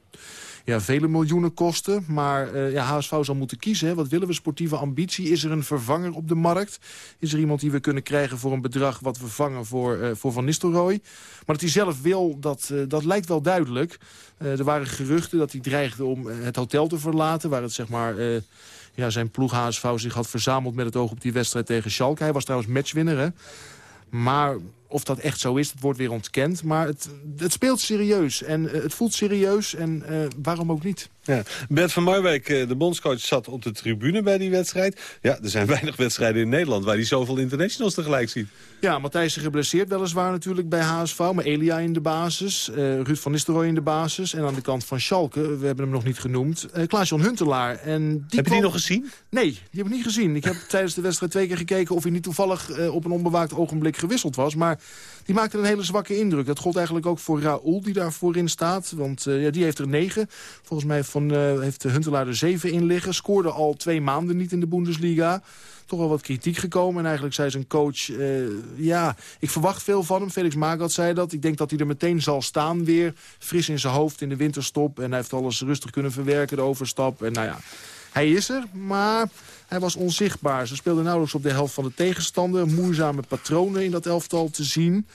ja, vele miljoenen kosten. Maar eh ja, HSV zal moeten kiezen. Wat willen we? Sportieve ambitie. Is er een vervanger op de markt? Is er iemand die we kunnen krijgen voor een bedrag... wat we vangen voor, voor Van Nistelrooy? Maar dat hij zelf wil, dat, dat lijkt wel duidelijk. Er waren geruchten dat hij dreigde om het hotel te verlaten... waar het zeg maar... ja, zijn ploeg HSV zich had verzameld met het oog op die wedstrijd tegen Schalke. Hij was trouwens matchwinner, hè. Maar of dat echt zo is, dat wordt weer ontkend. Maar het, het speelt serieus en eh, het voelt serieus en eh, waarom ook niet? Ja. Bert van Marwijk, eh, de bondscoach, zat op de tribune bij die wedstrijd. Ja, er zijn weinig wedstrijden in Nederland waar hij zoveel internationals tegelijk ziet. Ja, Matthijs is geblesseerd weliswaar natuurlijk bij HSV. Maar Elia in de basis, Ruud van Nistelrooy in de basis. En aan de kant van Schalke, we hebben hem nog niet genoemd, eh Klaas-Jan Huntelaar. En die Heb je die nog gezien? Nee, die heb ik niet gezien. Ik heb tijdens de wedstrijd twee keer gekeken of hij niet toevallig op een onbewaakt ogenblik gewisseld was. Maar die maakte een hele zwakke indruk. Dat gold eigenlijk ook voor Raoul die daar voorin staat. Want eh, ja, die heeft er negen. Volgens mij van, eh, heeft Huntelaar er zeven in liggen. Scoorde al twee maanden niet in de Bundesliga. Toch wel wat kritiek gekomen. En eigenlijk zei zijn coach, eh, ja, ik verwacht veel van hem. Felix Magath zei dat. Ik denk dat hij er meteen zal staan weer. Fris in zijn hoofd in de winterstop. En hij heeft alles rustig kunnen verwerken, de overstap. En nou ja, hij is er, maar hij was onzichtbaar. Ze speelden nauwelijks op de helft van de tegenstander. Moeizame patronen in dat elftal te zien.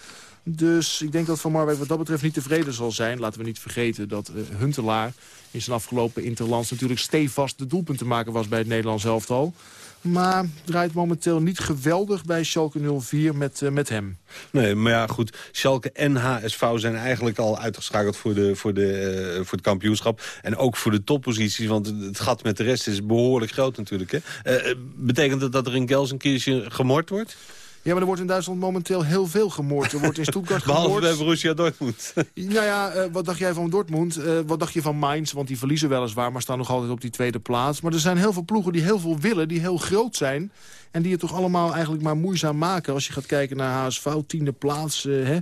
Dus ik denk dat Van Marwijk wat dat betreft niet tevreden zal zijn. Laten we niet vergeten dat eh, Huntelaar in zijn afgelopen interlands... natuurlijk stevast de doelpunt te maken was bij het Nederlands elftal. Maar draait momenteel niet geweldig bij Schalke 04 met, eh, met hem. Nee, maar ja, goed. Schalke en HSV zijn eigenlijk al uitgeschakeld voor, de, voor, de, eh, voor het kampioenschap. En ook voor de topposities, want het gat met de rest is behoorlijk groot natuurlijk. Hè? Eh, betekent dat dat er in Gelsenkirchen gemord wordt? Ja, maar er wordt in Duitsland momenteel heel veel gemoord. Er wordt in Stuttgart Behalve gemoord. bij Borussia Dortmund. Nou ja, eh, wat dacht jij van Dortmund? Eh, wat dacht je van Mainz? Want die verliezen weliswaar, maar staan nog altijd op die tweede plaats. Maar er zijn heel veel ploegen die heel veel willen, die heel groot zijn. En die het toch allemaal eigenlijk maar moeizaam maken. Als je gaat kijken naar HSV, tiende plaats. eh, hè.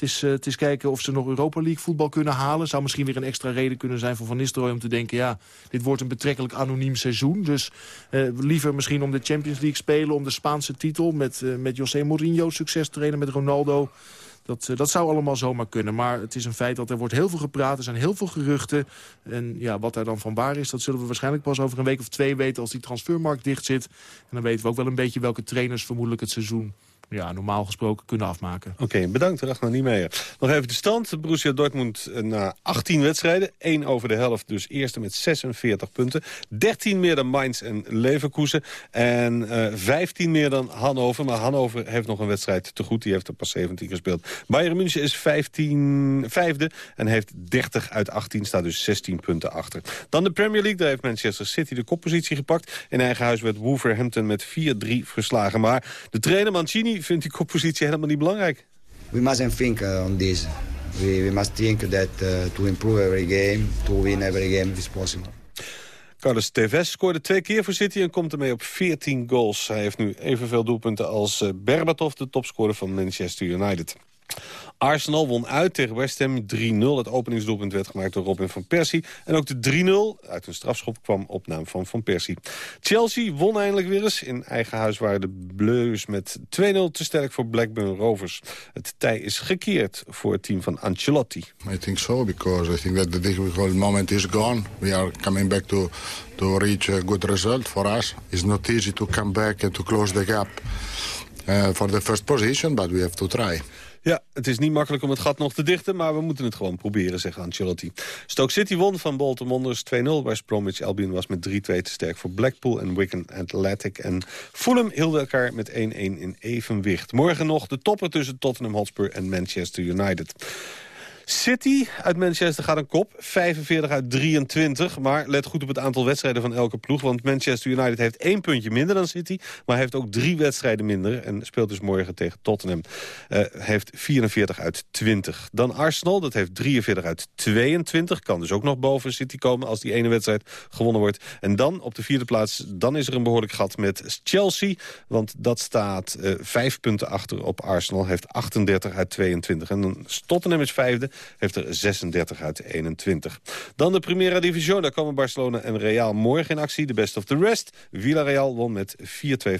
Het, is, eh, het is kijken of ze nog Europa League voetbal kunnen halen. Zou misschien weer een extra reden kunnen zijn voor Van Nistelrooy om te denken... ja, dit wordt een betrekkelijk anoniem seizoen. Dus eh, liever misschien om de Champions League spelen, om de Spaanse titel... met, eh, met José Mourinho succes trainen, met Ronaldo... Dat, dat zou allemaal zomaar kunnen. Maar het is een feit dat er wordt heel veel gepraat. Er zijn heel veel geruchten. En ja, wat daar dan van waar is, dat zullen we waarschijnlijk pas over een week of twee weten... als die transfermarkt dicht zit. En dan weten we ook wel een beetje welke trainers vermoedelijk het seizoen ja, normaal gesproken kunnen afmaken. Oké, bedankt Ragnar Niemeyer. Nog even de stand. Borussia Dortmund eh, na 18 wedstrijden. 1 over de helft, dus eerste met 46 punten. 13 meer dan Mainz en Leverkusen. En eh 15 meer dan Hannover. Maar Hannover heeft nog een wedstrijd te goed. Die heeft er pas 17 gespeeld. Bayern München is 15, vijfde en heeft 30 uit 18. Staat dus 16 punten achter. Dan de Premier League. Daar heeft Manchester City de koppositie gepakt. In eigen huis werd Wolverhampton met 4-3 verslagen. Maar de trainer Mancini vindt die koppositie helemaal niet belangrijk. we mustn't think uh, on this. We, we must think that uh, to improve every game, to win every game is possible. Carlos Tevez scoorde twee keer voor City en komt ermee op 14 goals. Hij heeft nu evenveel doelpunten als eh, Berbatov, de topscorer van Manchester United. Arsenal won uit tegen West Ham 3-0. Het openingsdoelpunt werd gemaakt door Robin van Persie. En ook de 3-0 uit een strafschop kwam op naam van Van Persie. Chelsea won eindelijk weer eens. In eigen huis waren de Bleus met 2-0 te sterk voor Blackburn Rovers. Het tij is gekeerd voor het team van Ancelotti. I think so because I think that the difficult moment is gone. We are coming back to to reach a good result for us. It's not easy to come back and to close the gap uh, for the first position, but we have to try. Ja, het is niet makkelijk om het gat nog te dichten, maar we moeten het gewoon proberen, zegt Ancelotti. Stoke City won van Bolton Wanderers 2-0. West Bromwich Albion was met 3-2 te sterk voor Blackpool en Wigan Athletic. En Fulham hielden elkaar met 1-1 in evenwicht. Morgen nog de topper tussen Tottenham Hotspur en Manchester United. City uit Manchester gaat een kop, 45 uit 23. Maar let goed op het aantal wedstrijden van elke ploeg. Want Manchester United heeft één puntje minder dan City... maar heeft ook drie wedstrijden minder. En speelt dus morgen tegen Tottenham. Eh, heeft 44 uit 20. Dan Arsenal, dat heeft 43 uit 22. Kan dus ook nog boven City komen als die ene wedstrijd gewonnen wordt. En dan op de vierde plaats, dan is er een behoorlijk gat met Chelsea. Want dat staat eh, vijf punten achter op Arsenal. Heeft 38 uit 22. En dan Tottenham is vijfde heeft er 36 uit 21. Dan de Primera Division, daar komen Barcelona en Real morgen in actie. De best of the rest. Villarreal won met 4-2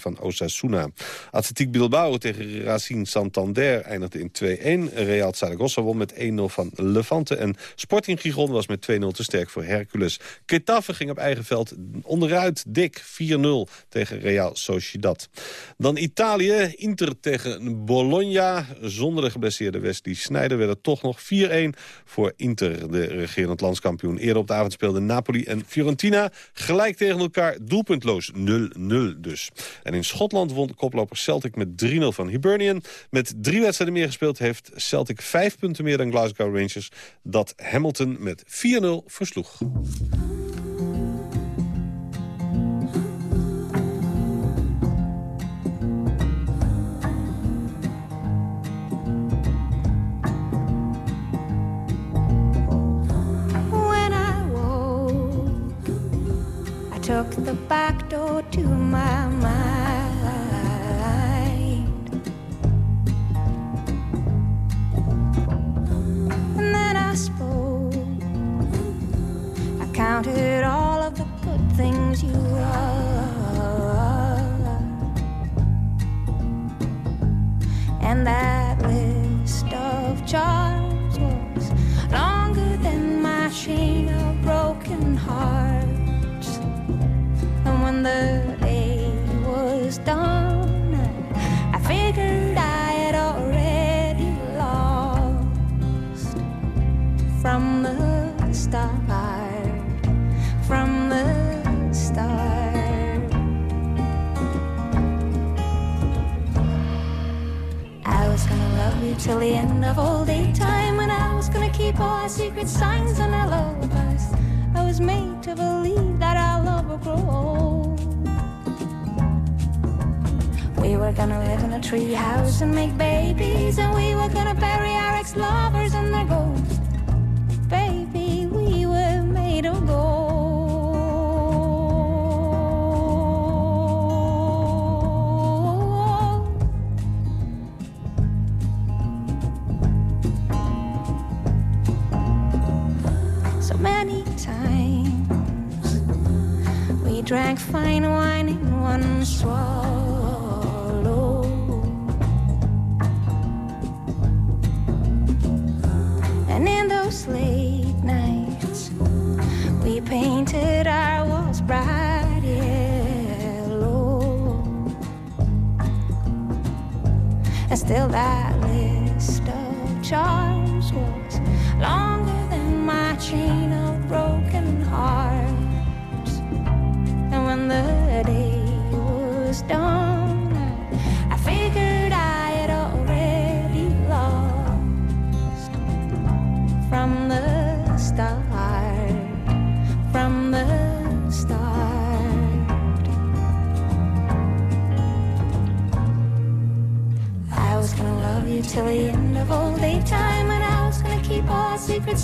van Osasuna. Atletiek Bilbao tegen Racing Santander eindigde in 2-1. Real Zaragoza won met 1-0 van Levante. En Sporting Gijon was met 2-0 te sterk voor Hercules. Getafe ging op eigen veld onderuit dik 4-0 tegen Real Sociedad. Dan Italië, Inter tegen Bologna. Zonder de geblesseerde Wesley Sneijder werd het toch nog 4-1 voor Inter, de regerend landskampioen. Eerder op de avond speelden Napoli en Fiorentina gelijk tegen elkaar. Doelpuntloos 0-0 dus. En in Schotland won koploper Celtic met 3-0 van Hibernian. Met drie wedstrijden meer gespeeld heeft Celtic vijf punten meer dan Glasgow Rangers. Dat Hamilton met 4-0 versloeg. Took the back door to my mind. And then I spoke. I counted all of till the end of all daytime, and I was gonna keep all our secret signs and our lullabies. I was made to believe that our love would grow old. We were gonna live in a tree house and make babies, and we were gonna bury our ex-lovers and their ghosts.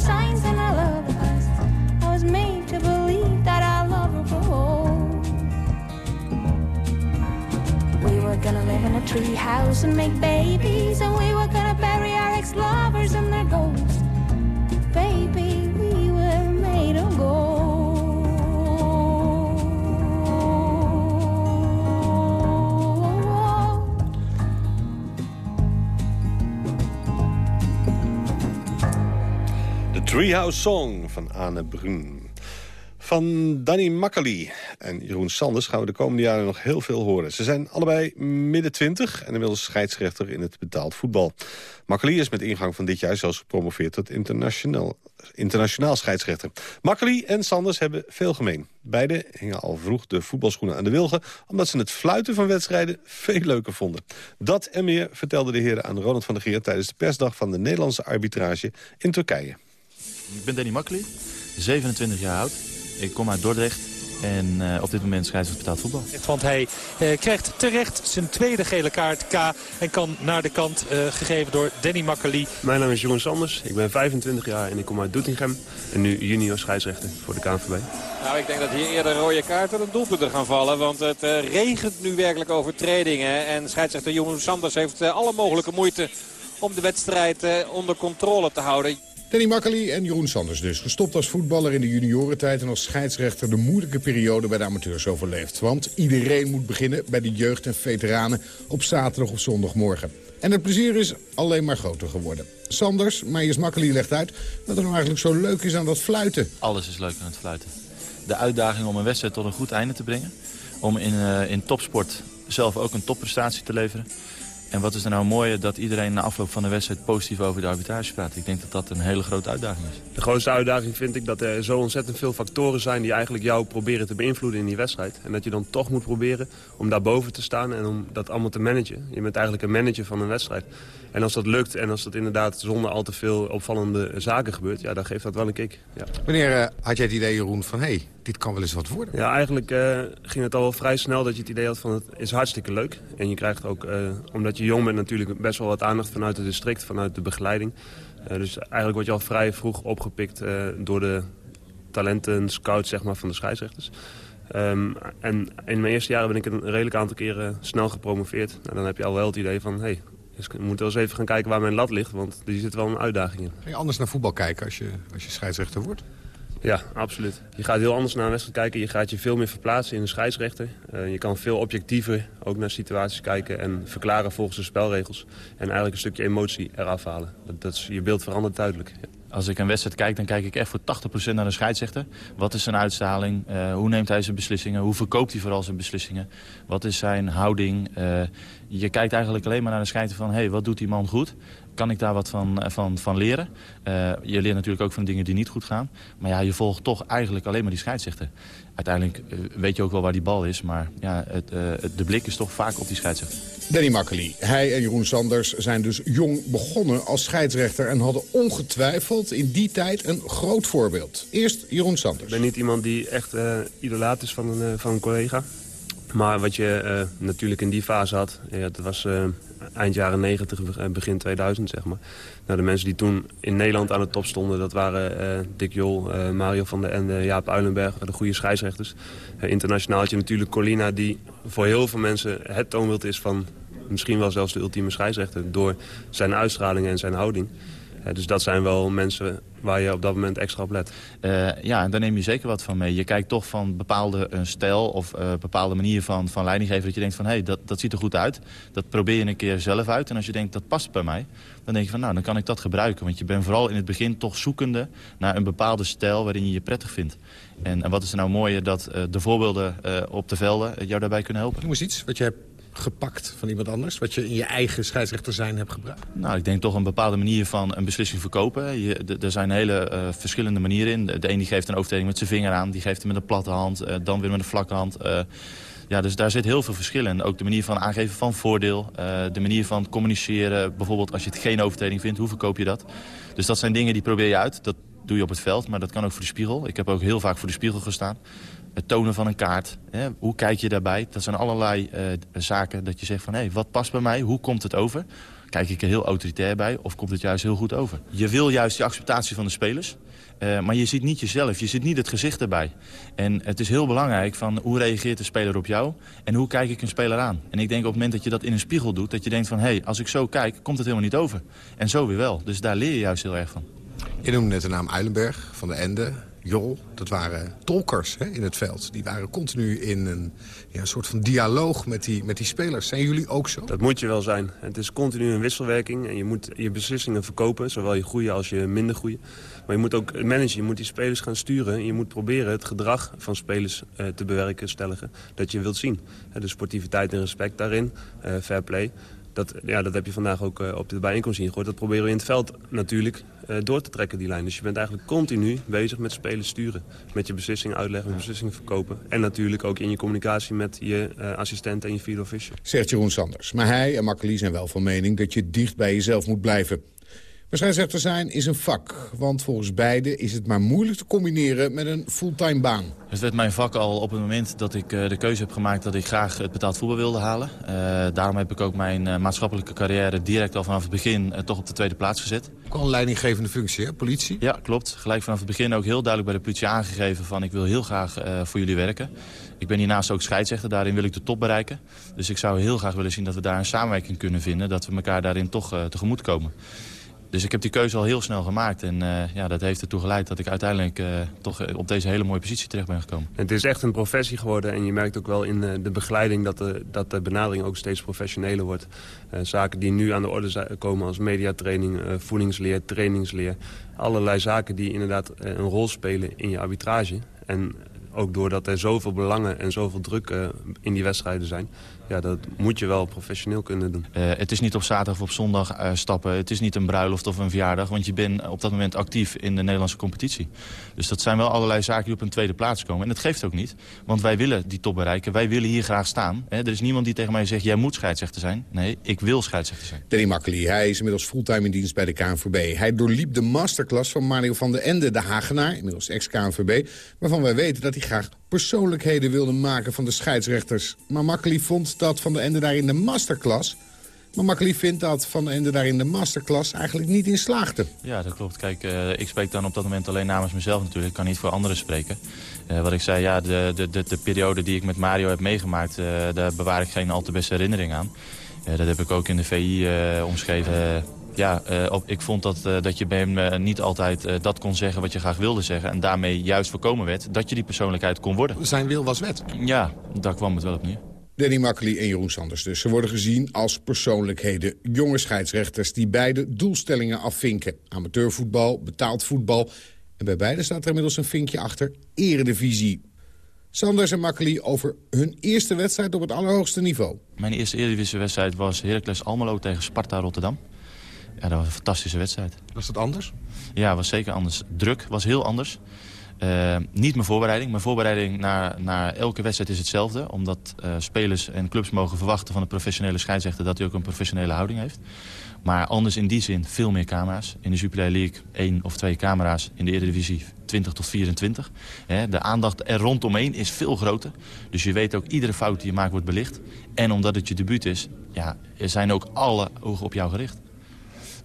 Signs and our us. I was made to believe that our love would grow. We were gonna live in a tree house and make babies, and Treehouse Song van Anne Brun. Van Danny Makkely en Jeroen Sanders gaan we de komende jaren nog heel veel horen. Ze zijn allebei midden twintig en inmiddels scheidsrechter in het betaald voetbal. Makkely is met ingang van dit jaar zelfs gepromoveerd tot internationaal, internationaal scheidsrechter. Makkely en Sanders hebben veel gemeen. Beiden hingen al vroeg de voetbalschoenen aan de wilgen... omdat ze het fluiten van wedstrijden veel leuker vonden. Dat en meer vertelden de heren aan Ronald van der Geer... tijdens de persdag van de Nederlandse arbitrage in Turkije. Ik ben Danny Makkely, 27 jaar oud. Ik kom uit Dordrecht en eh, op dit moment scheidsrechter betaald voetbal. Want hij eh, krijgt terecht zijn tweede gele kaart K. En kan naar de kant eh, gegeven door Danny Makkely. Mijn naam is Jeroen Sanders. Ik ben 25 jaar en ik kom uit Doetinchem. En nu junior scheidsrechter voor de KNVB. Nou, ik denk dat hier eerder rode kaarten en doelpunten gaan vallen. Want het eh, regent nu werkelijk overtredingen. En scheidsrechter Jeroen Sanders heeft alle mogelijke moeite om de wedstrijd eh, onder controle te houden. Danny Makkely en Jeroen Sanders dus. Gestopt als voetballer in de juniorentijd en als scheidsrechter de moeilijke periode bij de amateurs overleefd. Want iedereen moet beginnen bij de jeugd en veteranen op zaterdag of zondagmorgen. En het plezier is alleen maar groter geworden. Sanders, Meijers Makkely legt uit wat er nou eigenlijk zo leuk is aan dat fluiten. Alles is leuk aan het fluiten. De uitdaging om een wedstrijd tot een goed einde te brengen. Om in, eh, in topsport zelf ook een topprestatie te leveren. En wat is er nou mooier dat iedereen na afloop van de wedstrijd positief over de arbitrage praat. Ik denk dat dat een hele grote uitdaging is. De grootste uitdaging vind ik dat er zo ontzettend veel factoren zijn... die eigenlijk jou proberen te beïnvloeden in die wedstrijd. En dat je dan toch moet proberen om daarboven te staan en om dat allemaal te managen. Je bent eigenlijk een manager van een wedstrijd. En als dat lukt en als dat inderdaad zonder al te veel opvallende zaken gebeurt... ja, dan geeft dat wel een kick. Ja. Wanneer eh, had jij het idee, Jeroen, van hé, hey, dit kan wel eens wat worden? Ja, eigenlijk eh, ging het al wel vrij snel dat je het idee had van het is hartstikke leuk. En je krijgt ook, eh, omdat je jong bent natuurlijk best wel wat aandacht vanuit het district, vanuit de begeleiding. Eh, dus eigenlijk word je al vrij vroeg opgepikt eh, door de talenten, scouts zeg maar, van de scheidsrechters. Ehm, en in mijn eerste jaren ben ik een redelijk aantal keren snel gepromoveerd. Nou, dan heb je al wel het idee van, hé, hey, we moeten wel eens even gaan kijken waar mijn lat ligt, want er zit wel een uitdaging in. Ga je anders naar voetbal kijken als je, als je scheidsrechter wordt? Ja, absoluut. Je gaat heel anders naar een wedstrijd kijken. Je gaat je veel meer verplaatsen in een scheidsrechter. Eh, je kan veel objectiever ook naar situaties kijken en verklaren volgens de spelregels. En eigenlijk een stukje emotie eraf halen. Dat, dat is, je beeld verandert duidelijk. Ja. Als ik een wedstrijd kijk, dan kijk ik echt voor 80% naar de scheidsrechter. Wat is zijn uitstraling? Eh, hoe neemt hij zijn beslissingen? Hoe verkoopt hij vooral zijn beslissingen? Wat is zijn houding? Eh, je kijkt eigenlijk alleen maar naar de scheidsrechter van... hé, hey, wat doet die man goed? Kan ik daar wat van, eh, van, van leren? Uh, je leert natuurlijk ook van dingen die niet goed gaan. Maar ja, je volgt toch eigenlijk alleen maar die scheidsrechter. Uiteindelijk uh, weet je ook wel waar die bal is. Maar ja, het, de blik is toch vaak op die scheidsrechter. Danny Makkely, hij en Jeroen Sanders zijn dus jong begonnen als scheidsrechter... en hadden ongetwijfeld in die tijd een groot voorbeeld. Eerst Jeroen Sanders. Ik ben niet iemand die echt uh, idolaat is van een, van een collega. Maar wat je uh, natuurlijk in die fase had, ja, dat was uh, eind jaren 90, begin 2000 zeg maar. Nou, de mensen die toen in Nederland aan de top stonden, dat waren uh, Dick Jol, Mario van der Ende, Jaap Uilenberg, de goede scheidsrechters. internationaal had je natuurlijk Colina, die voor heel veel mensen het toonbeeld is van misschien wel zelfs de ultieme scheidsrechter... door zijn uitstraling en zijn houding. Uh, dus dat zijn wel mensen waar je op dat moment extra op let. Uh, ja, en daar neem je zeker wat van mee. Je kijkt toch van bepaalde uh, stijl of uh, bepaalde manier van, van leidinggeven... dat je denkt van, hé, hey, dat, dat ziet er goed uit. Dat probeer je een keer zelf uit. En als je denkt, dat past bij mij... dan denk je van, nou, dan kan ik dat gebruiken. Want je bent vooral in het begin toch zoekende... naar een bepaalde stijl waarin je je prettig vindt. En, en wat is er nou mooier dat de voorbeelden op de velden jou daarbij kunnen helpen? Noem eens iets wat je hebt gepakt van iemand anders? Wat je in je eigen scheidsrechter zijn hebt gebruikt? Nou, ik denk toch een bepaalde manier van een beslissing verkopen. Je, er zijn hele eh, verschillende manieren in. De, een die geeft een overtreding met zijn vinger aan. Die geeft hem met een platte hand. eh, dan weer met een vlakke hand. Eh, ja, dus daar zit heel veel verschil in. Ook de manier van aangeven van voordeel. de manier van communiceren. Bijvoorbeeld als je het geen overtreding vindt, hoe verkoop je dat? Dus dat zijn dingen die probeer je uit. Dat doe je op het veld, maar dat kan ook voor de spiegel. Ik heb ook heel vaak voor de spiegel gestaan. Het tonen van een kaart. Hè? Hoe kijk je daarbij? Dat zijn allerlei eh, zaken dat je zegt van... hé, wat past bij mij? Hoe komt het over? Kijk ik er heel autoritair bij of komt het juist heel goed over? Je wil juist die acceptatie van de spelers. eh, maar je ziet niet jezelf, je ziet niet het gezicht erbij. En het is heel belangrijk van hoe reageert de speler op jou... en hoe kijk ik een speler aan. En ik denk op het moment dat je dat in een spiegel doet... dat je denkt van, hé, als ik zo kijk, komt het helemaal niet over. En zo weer wel. Dus daar leer je juist heel erg van. Je noemde net de naam Eilenberg, Van de Ende, Jol. Dat waren tolkers hè, in het veld. Die waren continu in een ja, soort van dialoog met die, met die spelers. Zijn jullie ook zo? Dat moet je wel zijn. Het is continu een wisselwerking en je moet je beslissingen verkopen. Zowel je goede als je minder goede. Maar je moet ook managen, je moet die spelers gaan sturen. En je moet proberen het gedrag van spelers eh, te bewerkstelligen dat je wilt zien. De sportiviteit en respect daarin, eh, fair play. Dat, ja, dat heb je vandaag ook eh, op de bijeenkomst zien gehoord. Dat proberen we in het veld natuurlijk door te trekken, die lijn. Dus je bent eigenlijk continu bezig met spelers sturen. Met je beslissingen uitleggen, met beslissingen verkopen. En natuurlijk ook in je communicatie met je eh, assistent en je field official. Zegt Jeroen Sanders. Maar hij en Makkeli zijn wel van mening dat je dicht bij jezelf moet blijven. Maar scheidsrechter zijn is een vak, want volgens beide is het maar moeilijk te combineren met een fulltime baan. Het werd mijn vak al op het moment dat ik eh, de keuze heb gemaakt dat ik graag het betaald voetbal wilde halen. Eh, daarom heb ik ook mijn eh, maatschappelijke carrière direct al vanaf het begin toch op de tweede plaats gezet. Ook al een leidinggevende functie, hè? Politie? Ja, klopt. Gelijk vanaf het begin ook heel duidelijk bij de politie aangegeven van ik wil heel graag eh, voor jullie werken. Ik ben hiernaast ook scheidsrechter, daarin wil ik de top bereiken. Dus ik zou heel graag willen zien dat we daar een samenwerking kunnen vinden, dat we elkaar daarin toch eh, tegemoet komen. Dus ik heb die keuze al heel snel gemaakt. En eh, ja, dat heeft ertoe geleid dat ik uiteindelijk eh, toch eh, op deze hele mooie positie terecht ben gekomen. Het is echt een professie geworden en je merkt ook wel in de begeleiding dat de, dat de benadering ook steeds professioneler wordt. Zaken die nu aan de orde komen als mediatraining, voedingsleer, trainingsleer. Allerlei zaken die inderdaad een rol spelen in je arbitrage. En ook doordat er zoveel belangen en zoveel druk in die wedstrijden zijn. Ja, dat moet je wel professioneel kunnen doen. Eh, het is niet op zaterdag of op zondag eh, stappen. Het is niet een bruiloft of een verjaardag. Want je bent op dat moment actief in de Nederlandse competitie. Dus dat zijn wel allerlei zaken die op een tweede plaats komen. En dat geeft ook niet. Want wij willen die top bereiken. Wij willen hier graag staan. Hè, er is niemand die tegen mij zegt, jij moet scheidsrechter zijn. Nee, ik wil scheidsrechter zijn. Danny Makkeli, hij is inmiddels fulltime in dienst bij de KNVB. Hij doorliep de masterclass van Mario van der Ende, de Hagenaar, inmiddels ex-KNVB... waarvan wij weten dat hij graag persoonlijkheden wilde maken van de scheidsrechters. Maar Makkeli vond dat Van der Ende daar in de masterclass... maar Makkeli vindt dat Van der Ende daar in de masterclass eigenlijk niet in slaagde. Ja, dat klopt. Kijk, eh, ik spreek dan op dat moment alleen namens mezelf natuurlijk. Ik kan niet voor anderen spreken. Eh, wat ik zei, ja, de, de, de, de periode die ik met Mario heb meegemaakt... eh, daar bewaar ik geen al te beste herinnering aan. Dat heb ik ook in de VI omschreven. Ja, eh, ik vond dat, eh, dat je bij hem eh, niet altijd dat kon zeggen wat je graag wilde zeggen. En daarmee juist voorkomen werd dat je die persoonlijkheid kon worden. Zijn wil was wet. Ja, daar kwam het wel op neer. Danny Makkeli en Jeroen Sanders dus. Ze worden gezien als persoonlijkheden. Jonge scheidsrechters die beide doelstellingen afvinken. Amateurvoetbal, betaald voetbal. En bij beide staat er inmiddels een vinkje achter. Eredivisie. Sanders en Makkeli over hun eerste wedstrijd op het allerhoogste niveau. Mijn eerste Eredivisie-wedstrijd was Heracles Almelo tegen Sparta Rotterdam. Ja, dat was een fantastische wedstrijd. Was dat anders? Ja, was zeker anders. Druk was heel anders. Eh, niet mijn voorbereiding. Mijn voorbereiding naar, naar elke wedstrijd is hetzelfde. Omdat eh, spelers en clubs mogen verwachten van de professionele scheidsrechter... dat hij ook een professionele houding heeft. Maar anders in die zin veel meer camera's. In de Jupiler League één of twee camera's. In de Eredivisie 20 tot 24. Hè, de aandacht er rondomheen is veel groter. Dus je weet ook iedere fout die je maakt wordt belicht. En omdat het je debuut is, ja, er zijn ook alle ogen op jou gericht.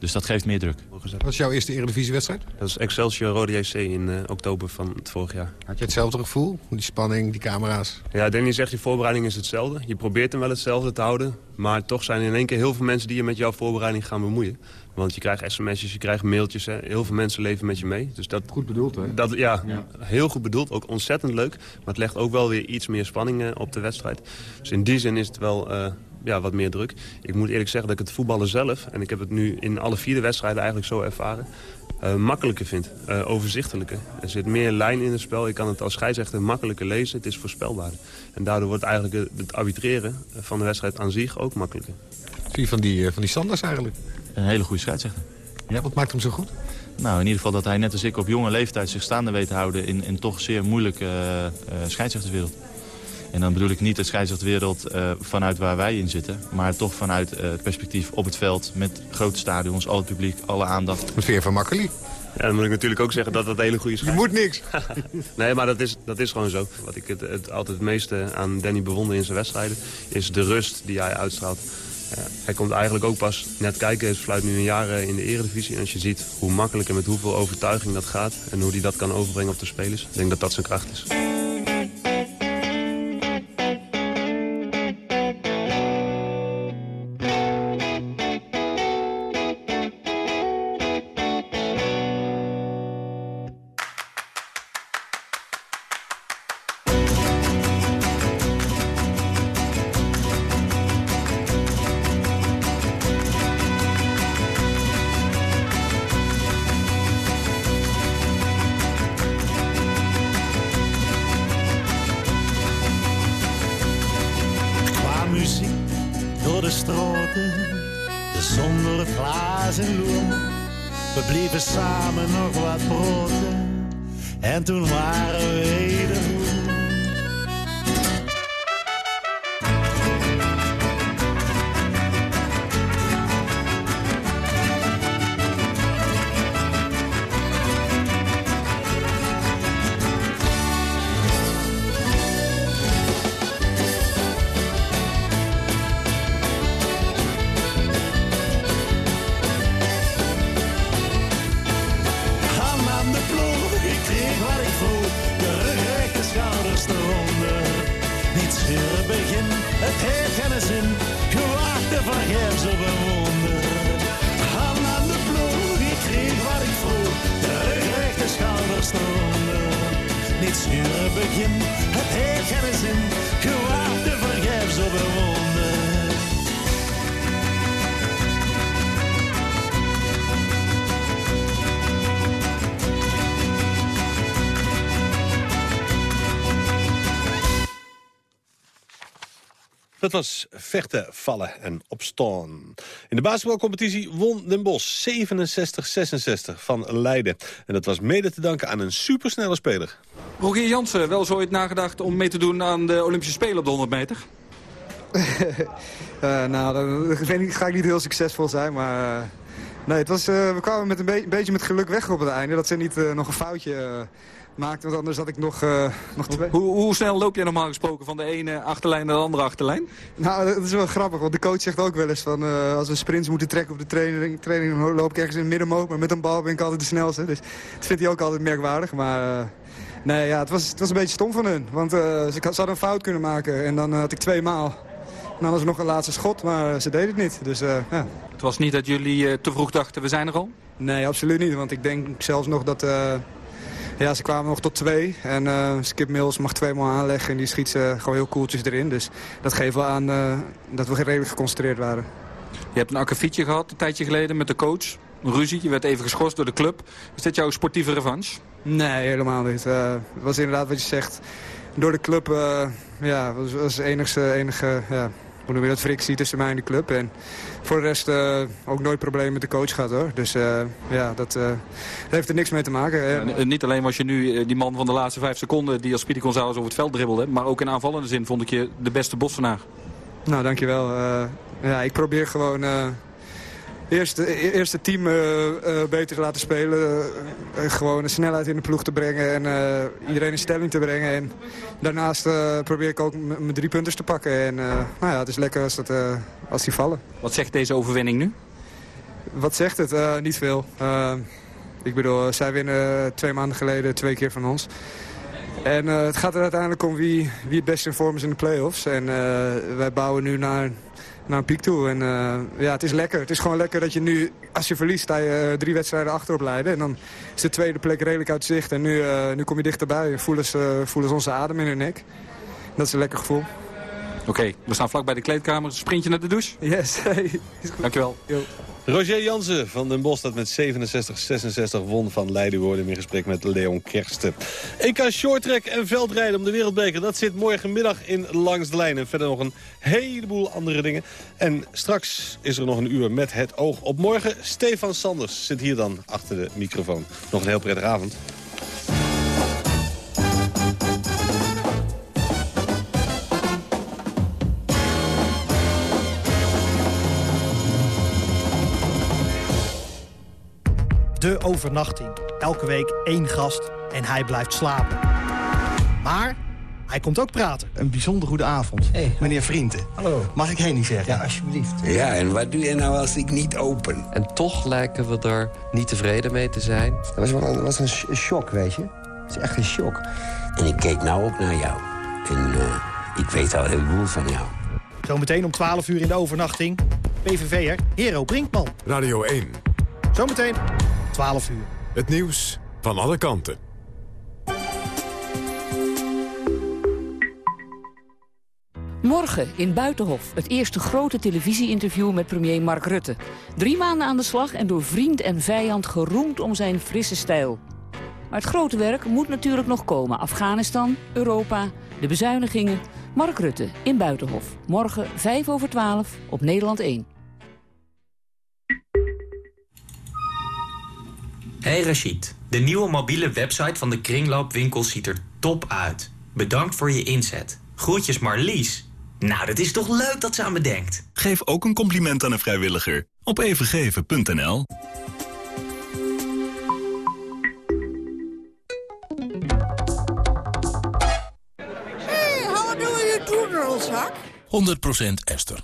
Dus dat geeft meer druk. Wat is jouw eerste Eredivisiewedstrijd? Dat is Excelsior Rode JC in eh, oktober van het vorig jaar. Had je hetzelfde gevoel? Die spanning, die camera's? Ja, Danny zegt, je voorbereiding is hetzelfde. Je probeert hem wel hetzelfde te houden. Maar toch zijn er in één keer heel veel mensen die je met jouw voorbereiding gaan bemoeien. Want je krijgt sms'jes, je krijgt mailtjes. Hè. Heel veel mensen leven met je mee. Dus dat, goed bedoeld, hè? Dat, ja, heel goed bedoeld. Ook ontzettend leuk. Maar het legt ook wel weer iets meer spanning eh, op de wedstrijd. Dus in die zin is het wel... eh, ja, wat meer druk. Ik moet eerlijk zeggen dat ik het voetballen zelf... en ik heb het nu in alle vier de wedstrijden eigenlijk zo ervaren... eh, makkelijker vind, eh, overzichtelijker. Er zit meer lijn in het spel. Ik kan het als scheidsrechter makkelijker lezen. Het is voorspelbaarder. En daardoor wordt eigenlijk het- arbitreren van de wedstrijd aan zich ook makkelijker. Zie je van die, eh, van die Sanders eigenlijk? Een hele goede scheidsrechter. Ja, wat maakt hem zo goed? Nou, in ieder geval dat hij net als ik op jonge leeftijd zich staande weet te houden... in, in toch zeer moeilijke eh, eh, scheidsrechterswereld. En dan bedoel ik niet de scheidsrechterwereld eh, vanuit waar wij in zitten... maar toch vanuit eh, het perspectief op het veld... met grote stadions, al het publiek, alle aandacht. Wat vind je van Makkeli? Ja, dan moet ik natuurlijk ook zeggen dat dat een hele goede Je moet niks. nee, maar dat is, dat is gewoon zo. Wat ik het, het altijd het meeste aan Danny bewonder in zijn wedstrijden... is de rust die hij uitstraalt. Hij komt eigenlijk ook pas net kijken. Hij fluit nu een jaar eh, in de eredivisie. En als je ziet hoe makkelijk en met hoeveel overtuiging dat gaat... en hoe hij dat kan overbrengen op de spelers... ik denk dat dat zijn kracht is. Dat was vechten, vallen en opstaan. In de basketbalcompetitie won Den Bosch 67-66 van Leiden. En dat was mede te danken aan een supersnelle speler. Rogier Jansen, wel zo ooit nagedacht om mee te doen aan de Olympische Spelen op de 100 meter? Eh, nou, dan ik weet niet, ga ik niet heel succesvol zijn, maar... eh, nee, het was, eh, we kwamen met een, be- een beetje met geluk weg op het einde. Dat ze niet eh, nog een foutje eh, maakten, want anders had ik nog, eh, nog twee. Hoe, hoe snel loop jij normaal gesproken van de ene achterlijn naar de andere achterlijn? Nou, dat is wel grappig, want de coach zegt ook wel eens van... eh, als we sprints moeten trekken op de training, training dan loop ik ergens in het midden omhoog. Maar met een bal ben ik altijd de snelste. Dus dat vindt hij ook altijd merkwaardig. Maar eh, nee, ja, het, was, het was een beetje stom van hun. Want eh, ze, ze hadden een fout kunnen maken en dan had ik twee maal. En dan was er nog een laatste schot, maar ze deden het niet. Dus eh, ja. Het was niet dat jullie eh, te vroeg dachten, we zijn er al? Nee, absoluut niet. Want ik denk zelfs nog dat... eh, ja, ze kwamen nog tot twee. En eh, Skip Mills mag twee maal aanleggen. En die schiet ze gewoon heel koeltjes erin. Dus dat geeft wel aan eh, dat we redelijk geconcentreerd waren. Je hebt een akkefietje gehad een tijdje geleden met de coach. Een ruzie, je werd even geschorst door de club. Is dit jouw sportieve revanche? Nee, helemaal niet. Eh, het was inderdaad wat je zegt. Door de club ja, was, was enigste, enige ja, hoe noem je dat, frictie tussen mij en de club. En voor de rest eh, ook nooit problemen met de coach gehad hoor. Dus eh, ja, dat, eh, heeft er niks mee te maken. eh, niet alleen was je nu die man van de laatste vijf seconden... die als Speedy González over het veld dribbelde... maar ook in aanvallende zin vond ik je de beste Bossenaar. Nou, dankjewel. Ja, ik probeer gewoon eh eerst, e- eerst het team eh, eh, beter te laten spelen. Eh, gewoon de snelheid in de ploeg te brengen en iedereen in stelling te brengen. En daarnaast probeer ik ook mijn drie punters te pakken. En nou ja, het is lekker als, dat, als die vallen. Wat zegt deze overwinning nu? Wat zegt het? Niet veel. Ik bedoel, zij winnen twee maanden geleden twee keer van ons. En het gaat er uiteindelijk om wie, wie het beste in vorm is in de play-offs. En wij bouwen nu naar, naar een piek toe. En eh, ja, het is lekker. Het is gewoon lekker dat je nu, als je verliest, sta je eh, drie wedstrijden achterop leiden. En dan is de tweede plek redelijk uit zicht. En nu, eh, nu kom je dichterbij. En voelen ze, voelen ze onze adem in hun nek. Dat is een lekker gevoel. Oké, we staan vlak bij de kleedkamer. Sprintje naar de douche? Yes. Dankjewel. Roger Jansen van Den Bosch dat met 67-66 won van Leiden. In gesprek met Leon Kersten. EK shorttrack en veldrijden om de wereldbeker. Dat zit morgenmiddag in Langs de Lijn. En verder nog een heleboel andere dingen. En straks is er nog een uur met het oog op morgen. Stefan Sanders zit hier dan achter de microfoon. Nog een heel prettige avond. De overnachting. Elke week één gast en hij blijft slapen. Maar hij komt ook praten. Een bijzonder goede avond. Meneer Vrienden. Hallo. Mag ik Henny zeggen? Ja, alsjeblieft. Ja, en wat doe je nou als ik niet open? En toch lijken we er niet tevreden mee te zijn. Dat was wel een, dat was een shock, weet je. Het is echt een shock. En ik keek nou ook naar jou. En eh, ik weet al heel veel van jou. Zometeen om 12 uur in de overnachting. PVV'er Hero Brinkman. Radio 1. Zometeen 12 uur. Het nieuws van alle kanten. Morgen in Buitenhof het eerste grote televisie-interview met premier Mark Rutte. Drie maanden aan de slag en door vriend en vijand geroemd om zijn frisse stijl. Maar het grote werk moet natuurlijk nog komen. Afghanistan, Europa, de bezuinigingen. Mark Rutte in Buitenhof. Morgen 5 over 12 op Nederland 1. Hey Rachid, de nieuwe mobiele website van de kringloopwinkel ziet er top uit. Bedankt voor je inzet. Groetjes Marlies. Nou, dat is toch leuk dat ze aan me denkt. Geef ook een compliment aan een vrijwilliger op evengeven.nl. Hey, how do you do, girlzak? 100% Esther.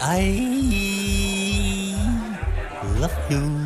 I love you.